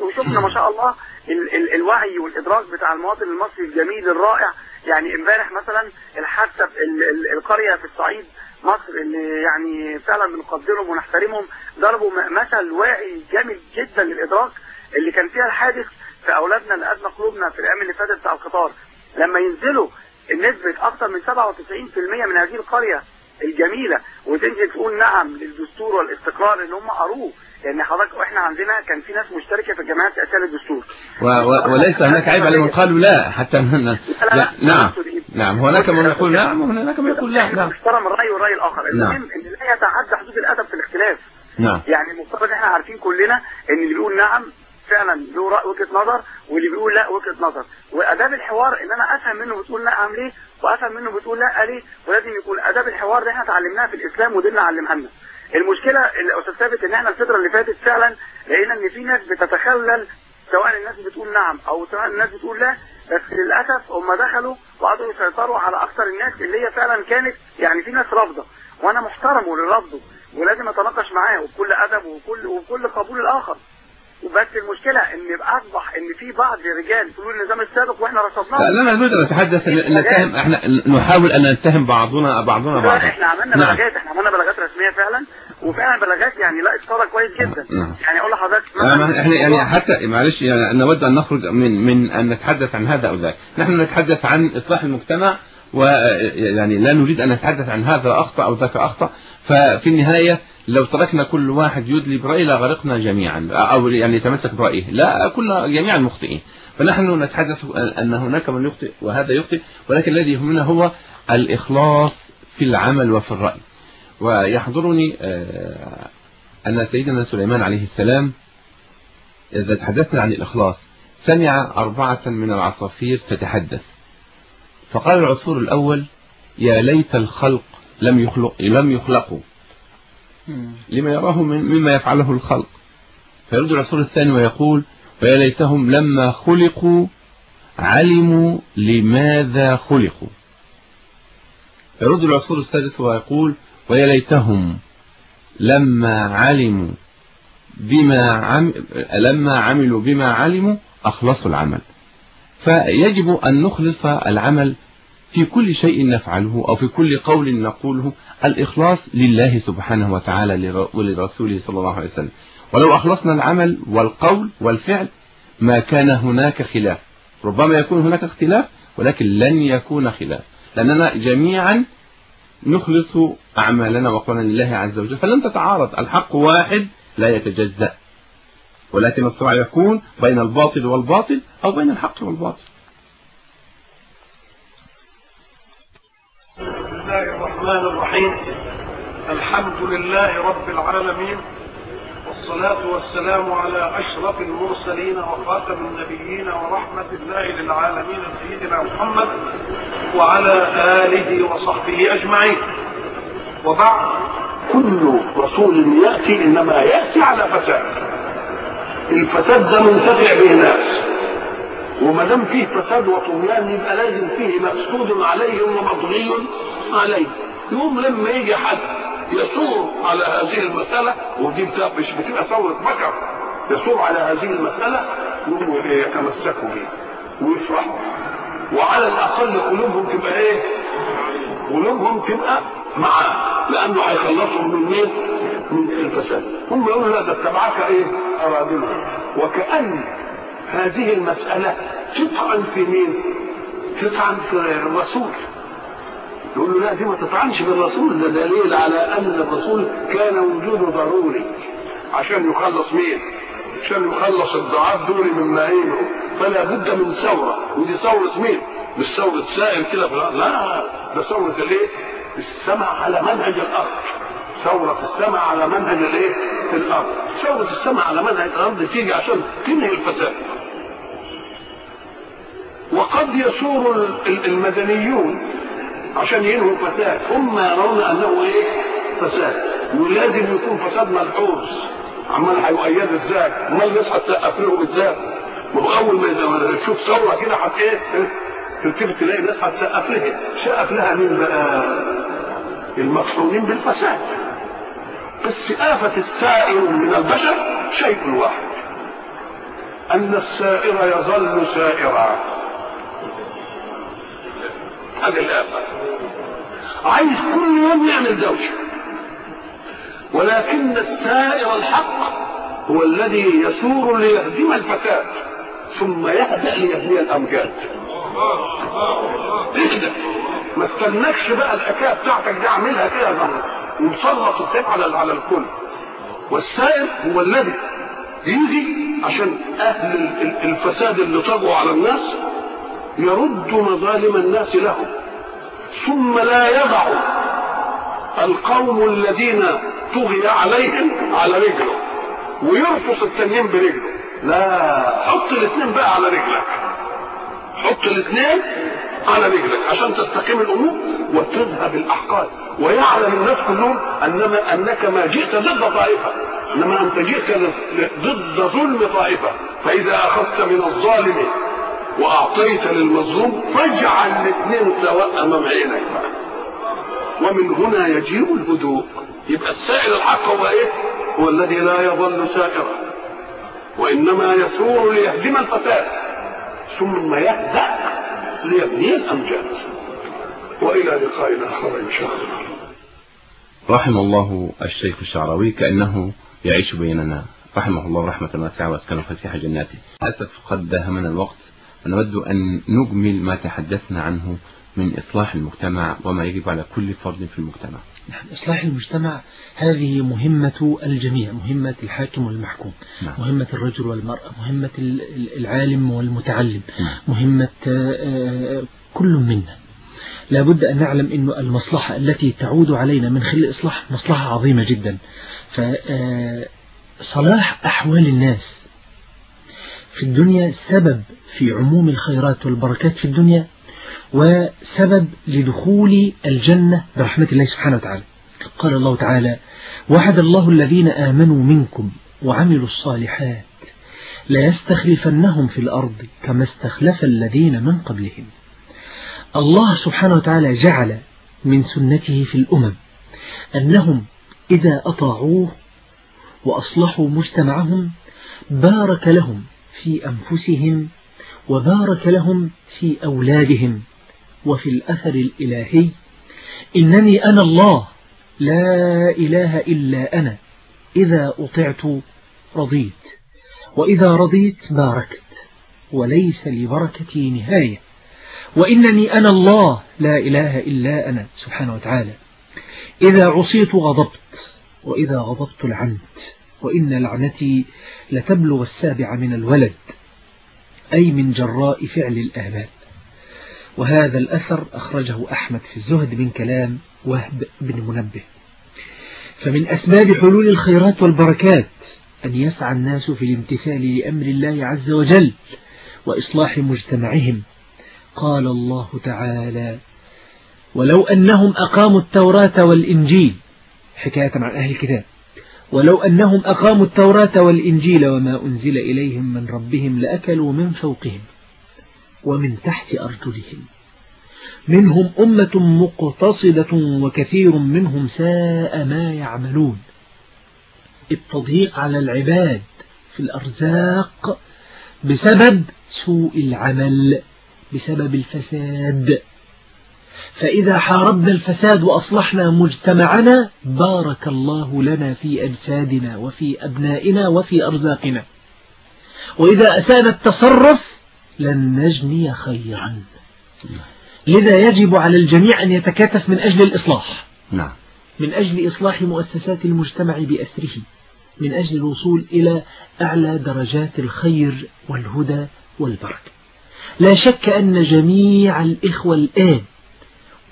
وشفنا ما شاء الله ال ال الوعي والإدراك بتاع المواطن المصري الجميل الرائع. يعني إمبارح مثلا الحادثه ال ال القرية في الصعيد مصر اللي يعني فعلا بنقدرهم ونحترمهم ضربوا مثل واعي جامد جدا للإدراك اللي كان فيها الحادث في أولادنا اللي ادنى قلوبنا في الأيام اللي فاتت بتاع القطار. لما ينزلوا نسبه أكثر من 97% من هذه القرية الجميلة. وتنزل تقول نعم للدستور والاستقرار اللي هم قروه. لأن حضرتك وإحنا عندنا كان في ناس مشتركة في الجمعيات الاساسيه للدستور و و وليس هناك عيب على من قالوا لا حتى من لا نعم. نعم هناك من يقول نعم وهناك من يقول لا نعم. احترم الرأي والرأي الآخر. نعم. المهم إن لا يتعدى حدود الأدب في الاختلاف. نعم. يعني المفترض إحنا عارفين كلنا إن اللي بيقول نعم فعلا له رأي وجهة نظر واللي بيقول لا وجهة نظر. وأداب الحوار إن أنا أفهم منه بتقول نعم ليه وأفهم منه بتقول لا ليه ولازم يكون أداب الحوار اللي إحنا اتعلمناها في الإسلام وديننا علمها لنا المشكلة اللي أستاذ ثابت إن إحنا الفترة اللي فاتت فعلا لقينا إن في ناس بتتخلل سواء الناس بتقول نعم أو سواء الناس بتقول لا بس للأسف هم دخلوا وقعدوا يسيطروا على أكثر الناس اللي هي فعلا كانت يعني في ناس رافضة. وأنا محترمه لرفضه ولازم أتناقش معاه وبكل أدب وبكل وبكل قبول الآخر. وبس المشكلة إن أصبح إن في بعض الرجال يقولوا النظام السابق وإحنا رصدناه لا لا نريد أن نتحدث نتهم إحنا نحاول أن نتهم بعضنا بعضنا بعضا. إحنا عملنا نعم. بلاغات إحنا عملنا بلاغات رسمية فعلا وفعلا بلاغات يعني لا اثاره كويس جدا. نعم. يعني أقول لحضرتك آه، إحنا يعني حتى معلش يعني نود أن نخرج من من أن نتحدث عن هذا أو ذاك، نحن نتحدث عن إصلاح المجتمع ويعني لا نريد أن نتحدث عن هذا أخطأ أو ذاك أخطأ، ففي النهاية لو تركنا كل واحد يدلي برايه لغرقنا جميعا أو يعني يتمسك برأيه، لا كنا جميعا مخطئين، فنحن نتحدث أن هناك من يخطئ وهذا يخطئ، ولكن الذي يهمنا هو الإخلاص في العمل وفي الرأي. ويحضرني آه، أن سيدنا سليمان عليه السلام إذا تحدثنا عن الإخلاص سمع أربعة من العصافير تتحدث. فقال العصفور الأول يا ليت الخلق لم يخلق لم يخلقوا. لما يراه من مما يفعله الخلق. فيرد العصفور الثاني ويقول ويا ليتهم لما خلقوا علموا لماذا خلقوا. يرد العصفور السادس ويقول ويا ليتهم لما علموا بما عم لما عملوا بما علموا أخلصوا العمل. فيجب أن نخلص العمل في كل شيء نفعله أو في كل قول نقوله. الإخلاص لله سبحانه وتعالى لر- ولرسوله صلى الله عليه وسلم. ولو أخلصنا العمل والقول والفعل ما كان هناك خلاف. ربما يكون هناك اختلاف ولكن لن يكون خلاف. لأننا جميعا نخلص أعمالنا وقولنا لله عز وجل. فلن تتعارض. الحق واحد لا يتجزأ. ولكن الصراع يكون بين الباطل والباطل أو بين الحق والباطل. بسم الله الرحمن الرحيم. الحمد لله رب العالمين. والصلاة والسلام على أشرف المرسلين وخاتم النبيين ورحمة الله للعالمين سيدنا محمد وعلى آله وصحبه أجمعين. وبعد كل رسول يأتي إنما يأتي على فساد الفساد ده منتفع به ناس وما دام فيه فساد وطغيان يبقى لازم فيه مفسود عليه ومطغي عليه يوم لما يجي حد يثور على هذه المسألة ودي مش بتبقى ثورة بكر يثور على هذه المسألة يقوموا يتمسكوا بيه ويفرحوا وعلى الأقل قلوبهم تبقى إيه؟ قلوبهم تبقى معاه لأنه هيخلصهم من مين؟ من الفساد هم يقولوا لا ده اتبعك إيه؟ أرادنا وكأن هذه المسألة تطعن في مين؟ تطعن في الرسول يقول له لا دي ما تطعنش بالرسول ده دليل على أن الرسول كان وجوده ضروري عشان يخلص مين؟ عشان يخلص الضعاف دول من معينه فلا بد من ثورة ودي ثورة مين؟ مش ثورة سائل كده لا ده ثورة الإيه؟ السمع على منهج الأرض ثورة في السماء على منهج الايه؟ في الأرض. ثورة السماء على منهج الأرض تيجي عشان تنهي الفساد. وقد يثور المدنيون عشان ينهوا الفساد هم يرون أنه إيه؟ فساد. ولازم يكون فساد ملحوظ. عمال هيؤيد إزاي امال الناس هتسقف لهم إزاي ما هو أول ما تشوف ثورة كده هت إيه؟ تلتفت تلاقي الناس هتسقف لها. سقف لها مين بقى؟ المقصودين بالفساد. بس آفة السائر من البشر شيء واحد. أن السائر يظل سائرا. هذه الآفة عايز كل يوم يعمل دوشة ولكن السائر الحق هو الذي يسور ليهدم الفساد ثم يهدأ ليهدي الأمجاد. ما تستنكش بقى الحكاية بتاعتك دي اعملها كده ومسلط السيف على على الكل. والسائر هو الذي يجي عشان أهل الفساد اللي طغوا على الناس يرد مظالم الناس لهم. ثم لا يضع القوم الذين طغي عليهم على رجله. ويرفص التانيين برجله. لا حط الاثنين بقى على رجلك. حط الاثنين على رجلك عشان تستقيم الأمور وتذهب الأحقاد. ويعلم الناس كلهم انما أنك ما جئت ضد طائفة. إنما أنت جئت ضد ظلم طائفة. فإذا أخذت من الظالم وأعطيت للمظلوم فاجعل الاثنين سواء أمام بقى ومن هنا يجيء الهدوء. يبقى السائل الحق هو إيه؟ هو الذي لا يظل سائرا. وإنما يثور ليهدم الفساد. ثم يهدأ ليبني الأمجاد. وإلى لقاء آخر إن شاء الله. رحم الله الشيخ الشعراوي كأنه يعيش بيننا. رحمه الله رحمة واسعة واسكنه فسيح جناته. للأسف قد داهمنا الوقت؟ ونود أن نجمل ما تحدثنا عنه من إصلاح المجتمع وما يجب على كل فرد في المجتمع. نعم إصلاح المجتمع هذه مهمة الجميع مهمة الحاكم والمحكوم نعم. مهمة الرجل والمرأة مهمة ال- ال- العالم والمتعلم نعم. مهمة آه، كل منا لابد أن نعلم أن المصلحة التي تعود علينا من خلال الإصلاح مصلحة عظيمة جدا فصلاح أحوال الناس في الدنيا سبب في عموم الخيرات والبركات في الدنيا وسبب لدخول الجنة برحمة الله سبحانه وتعالى. قال الله تعالى وعد الله الذين آمنوا منكم وعملوا الصالحات ليستخلفنهم في الأرض كما استخلف الذين من قبلهم. الله سبحانه وتعالى جعل من سنته في الأمم أنهم إذا أطاعوه وأصلحوا مجتمعهم بارك لهم في أنفسهم وبارك لهم في أولادهم وفي الأثر الإلهي إنني أنا الله لا إله إلا أنا إذا أطعت رضيت وإذا رضيت باركت وليس لبركتي نهاية وإنني أنا الله لا إله إلا أنا سبحانه وتعالى. إذا عصيت غضبت وإذا غضبت لعنت وإن لعنتي لتبلغ السابع من الولد أي من جراء فعل الآباء وهذا الأثر أخرجه أحمد في الزهد من كلام وهب بن منبه. فمن أسباب حلول الخيرات والبركات أن يسعى الناس في الامتثال لأمر الله عز وجل وإصلاح مجتمعهم. قال الله تعالى ولو أنهم أقاموا التوراة والإنجيل حكاية عن أهل الكتاب. ولو أنهم أقاموا التوراة والإنجيل وما أنزل إليهم من ربهم لأكلوا من فوقهم ومن تحت أرجلهم. منهم أمة مقتصدة وكثير منهم ساء ما يعملون. التضييق على العباد في الأرزاق بسبب سوء العمل بسبب الفساد. فإذا حاربنا الفساد وأصلحنا مجتمعنا بارك الله لنا في أجسادنا وفي أبنائنا وفي أرزاقنا. وإذا أسانا التصرف لن نجني خيرا. لذا يجب على الجميع أن يتكاتف من أجل الإصلاح. نعم. من أجل إصلاح مؤسسات المجتمع بأسره. من أجل الوصول إلى أعلى درجات الخير والهدى والبركة. لا شك أن جميع الإخوة الآن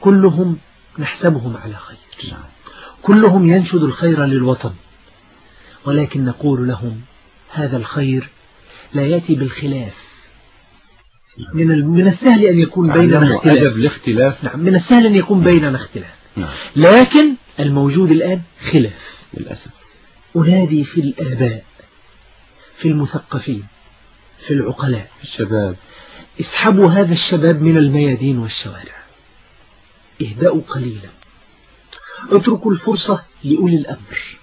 كلهم نحسبهم على خير. كلهم ينشد الخير للوطن. ولكن نقول لهم هذا الخير لا يأتي بالخلاف من من السهل أن يكون بيننا اختلاف. الاختلاف. نعم من السهل أن يكون بيننا اختلاف. نعم. لكن الموجود الآن خلاف. للأسف. أنادي في الآباء في المثقفين في العقلاء. الشباب. اسحبوا هذا الشباب من الميادين والشوارع. اهدأوا قليلا. اتركوا الفرصة لأولي الأمر.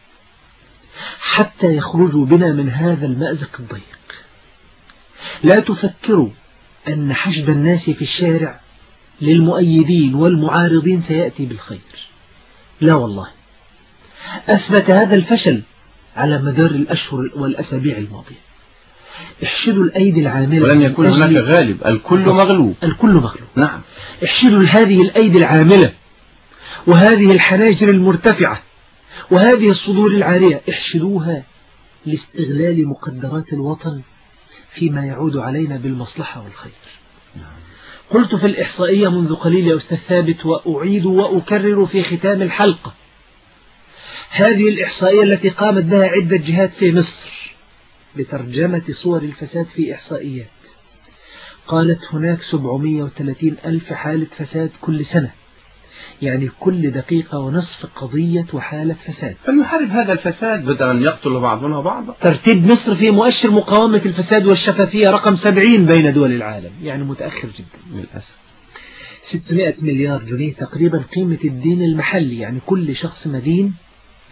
حتى يخرجوا بنا من هذا المأزق الضيق. لا تفكروا أن حشد الناس في الشارع للمؤيدين والمعارضين سيأتي بالخير. لا والله. أثبت هذا الفشل على مدار الأشهر والأسابيع الماضية. احشدوا الأيدي العاملة. يكون أجل- هناك غالب. الكل مغلوب. الكل مغلوب. نعم. احشدوا هذه الأيدي العاملة وهذه الحناجر المرتفعة وهذه الصدور العارية. احشدوها لاستغلال مقدرات الوطن. فيما يعود علينا بالمصلحة والخير. قلت في الإحصائية منذ قليل يا أستاذ ثابت وأعيد وأكرر في ختام الحلقة. هذه الإحصائية التي قامت بها عدة جهات في مصر بترجمة صور الفساد في إحصائيات. قالت هناك 730 ألف حالة فساد كل سنة. يعني كل دقيقة ونصف قضية وحالة فساد. فلنحارب هذا الفساد. بدل أن يقتل بعضنا بعضا. ترتيب مصر في مؤشر مقاومة الفساد والشفافية رقم 70 بين دول العالم. يعني متأخر جدا. للأسف. 600 مليار جنيه تقريبا قيمة الدين المحلي. يعني كل شخص مدين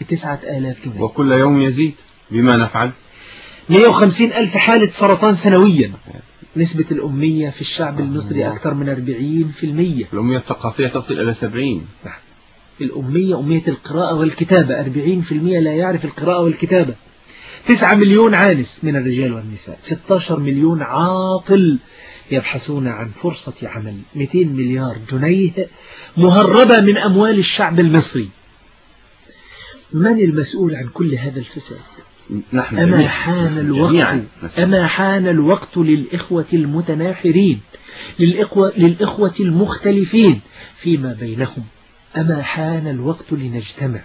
بتسعة آلاف جنيه. وكل يوم يزيد بما نفعل. 150 ألف حالة سرطان سنويا. نسبة الأمية في الشعب المصري أكثر من 40% الأمية الثقافية تصل إلى 70 الأمية أمية القراءة والكتابة 40% لا يعرف القراءة والكتابة. 9 مليون عانس من الرجال والنساء. 16 مليون عاطل يبحثون عن فرصة عمل. 200 مليار جنيه مهربة من أموال الشعب المصري. من المسؤول عن كل هذا الفساد؟ نحن أما. حان الوقت جميعاً. أما حان الوقت للإخوة المتناحرين للإخوة, للإخوة المختلفين فيما بينهم أما حان الوقت لنجتمع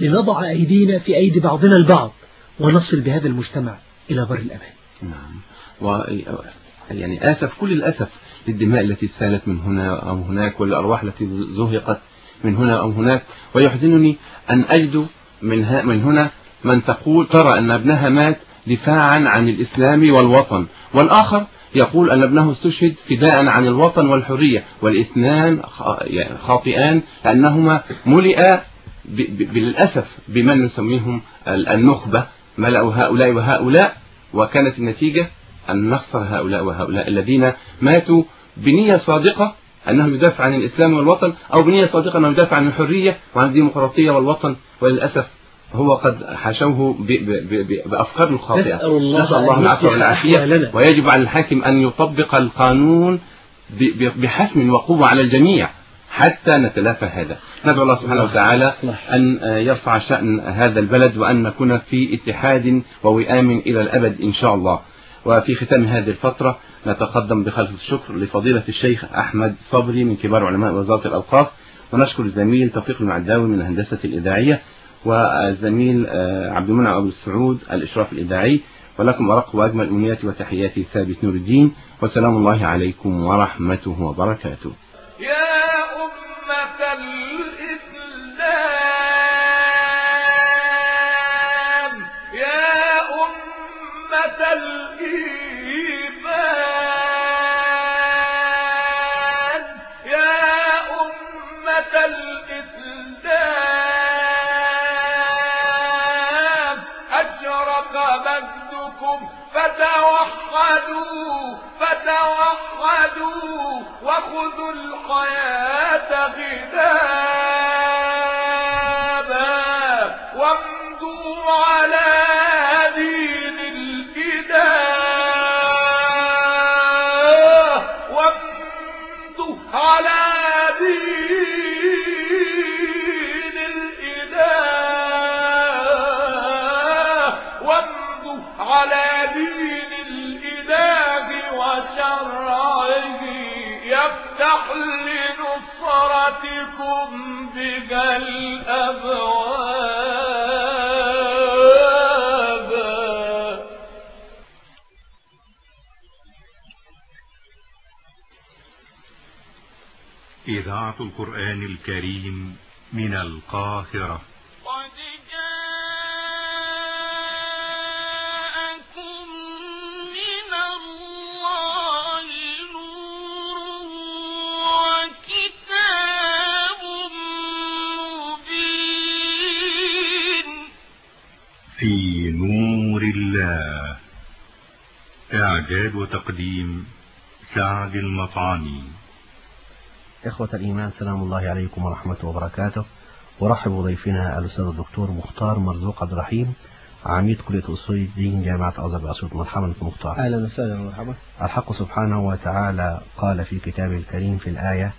لنضع أيدينا في أيدي بعضنا البعض ونصل بهذا المجتمع إلى بر الأمان نعم و يعني آسف كل الأسف للدماء التي سالت من هنا أو هناك والأرواح التي زهقت من هنا أو هناك ويحزنني أن أجد من, ها من هنا من تقول ترى أن ابنها مات دفاعا عن الإسلام والوطن. والآخر يقول أن ابنه استشهد فداء عن الوطن والحرية. والإثنان يعني خاطئان لأنهما ملئا بالأسف بمن نسميهم ال- النخبة. ملأوا هؤلاء وهؤلاء وكانت النتيجة أن نخسر هؤلاء وهؤلاء الذين ماتوا بنية صادقة أنه يدافع عن الإسلام والوطن أو بنية صادقة أنه يدافع عن الحرية وعن الديمقراطية والوطن. وللأسف هو قد حشوه بأفكار خاطئة. نسأل الله نسأل الله أن العفو والعافية. ويجب على الحاكم أن يطبق القانون بحسم وقوة على الجميع حتى نتلافى هذا. ندعو الله سبحانه وتعالى أن يرفع شأن هذا البلد وأن نكون في اتحاد ووئام إلى الأبد إن شاء الله. وفي ختام هذه الفترة نتقدم بخلص الشكر لفضيلة الشيخ أحمد صبري من كبار علماء وزارة الأوقاف. ونشكر الزميل توفيق المعداوي من الهندسة الإذاعية. والزميل آه، عبد المنعم أبو السعود الإشراف الإذاعي ولكم أرق وأجمل أمنياتي وتحياتي ثابت نور الدين. وسلام الله عليكم ورحمته وبركاته. يا أمة الإسلام يا أمة الإيمان. فتوحدوا فتوحدوا وخذوا الحياة غدابا القرآن الكريم من القاهرة. قد جاءكم من الله نور وكتاب مبين. في نور الله. إعداد وتقديم سعد المطعمي. إخوة الإيمان سلام الله عليكم ورحمة وبركاته. ورحب بضيفنا الأستاذ الدكتور مختار مرزوق عبد الرحيم عميد كلية أصول الدين جامعة أزهر بأسيوط مرحبا بكم مختار. أهلا وسهلا ومرحبا الحق سبحانه وتعالى قال في كتابه الكريم في الآية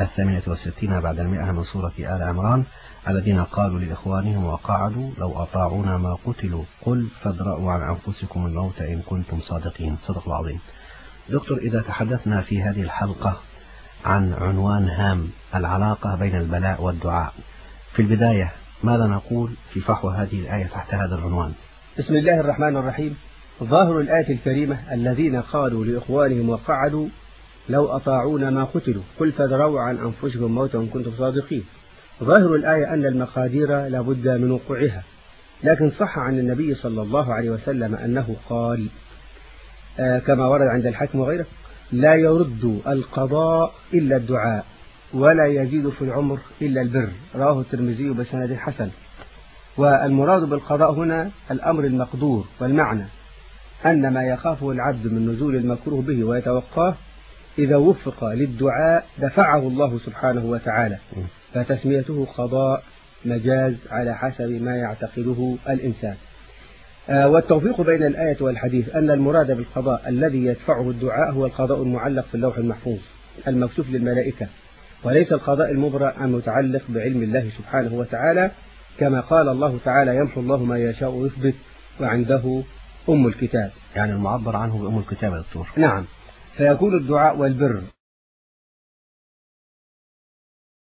الثامنة والستين بعد المئة من سورة آل عمران الذين قالوا لإخوانهم وقعدوا لو أطاعونا ما قتلوا قل فادرأوا عن أنفسكم الموت إن كنتم صادقين. صدق العظيم. دكتور إذا تحدثنا في هذه الحلقة عن عنوان هام العلاقة بين البلاء والدعاء. في البداية ماذا نقول في فحوى هذه الآية تحت هذا العنوان؟ بسم الله الرحمن الرحيم. ظاهر الآية الكريمة الذين قالوا لإخوانهم وقعدوا لو أطاعونا ما قتلوا قل فادروا عن أنفسكم موتا إن كنتم صادقين. ظاهر الآية أن المقادير لابد من وقوعها لكن صح عن النبي صلى الله عليه وسلم أنه قال آه كما ورد عند الحكم وغيره لا يرد القضاء إلا الدعاء ولا يزيد في العمر إلا البر. رواه الترمذي بسند حسن. والمراد بالقضاء هنا الأمر المقدور والمعنى أن ما يخافه العبد من نزول المكروه به ويتوقاه إذا وفق للدعاء دفعه الله سبحانه وتعالى فتسميته قضاء مجاز على حسب ما يعتقده الإنسان. والتوفيق بين الآية والحديث أن المراد بالقضاء الذي يدفعه الدعاء هو القضاء المعلق في اللوح المحفوظ المكتوب للملائكة. وليس القضاء المبرأ المتعلق بعلم الله سبحانه وتعالى كما قال الله تعالى يمحو الله ما يشاء ويثبت وعنده أم الكتاب. يعني المعبر عنه بأم الكتاب يا دكتور. نعم. فيكون الدعاء والبر.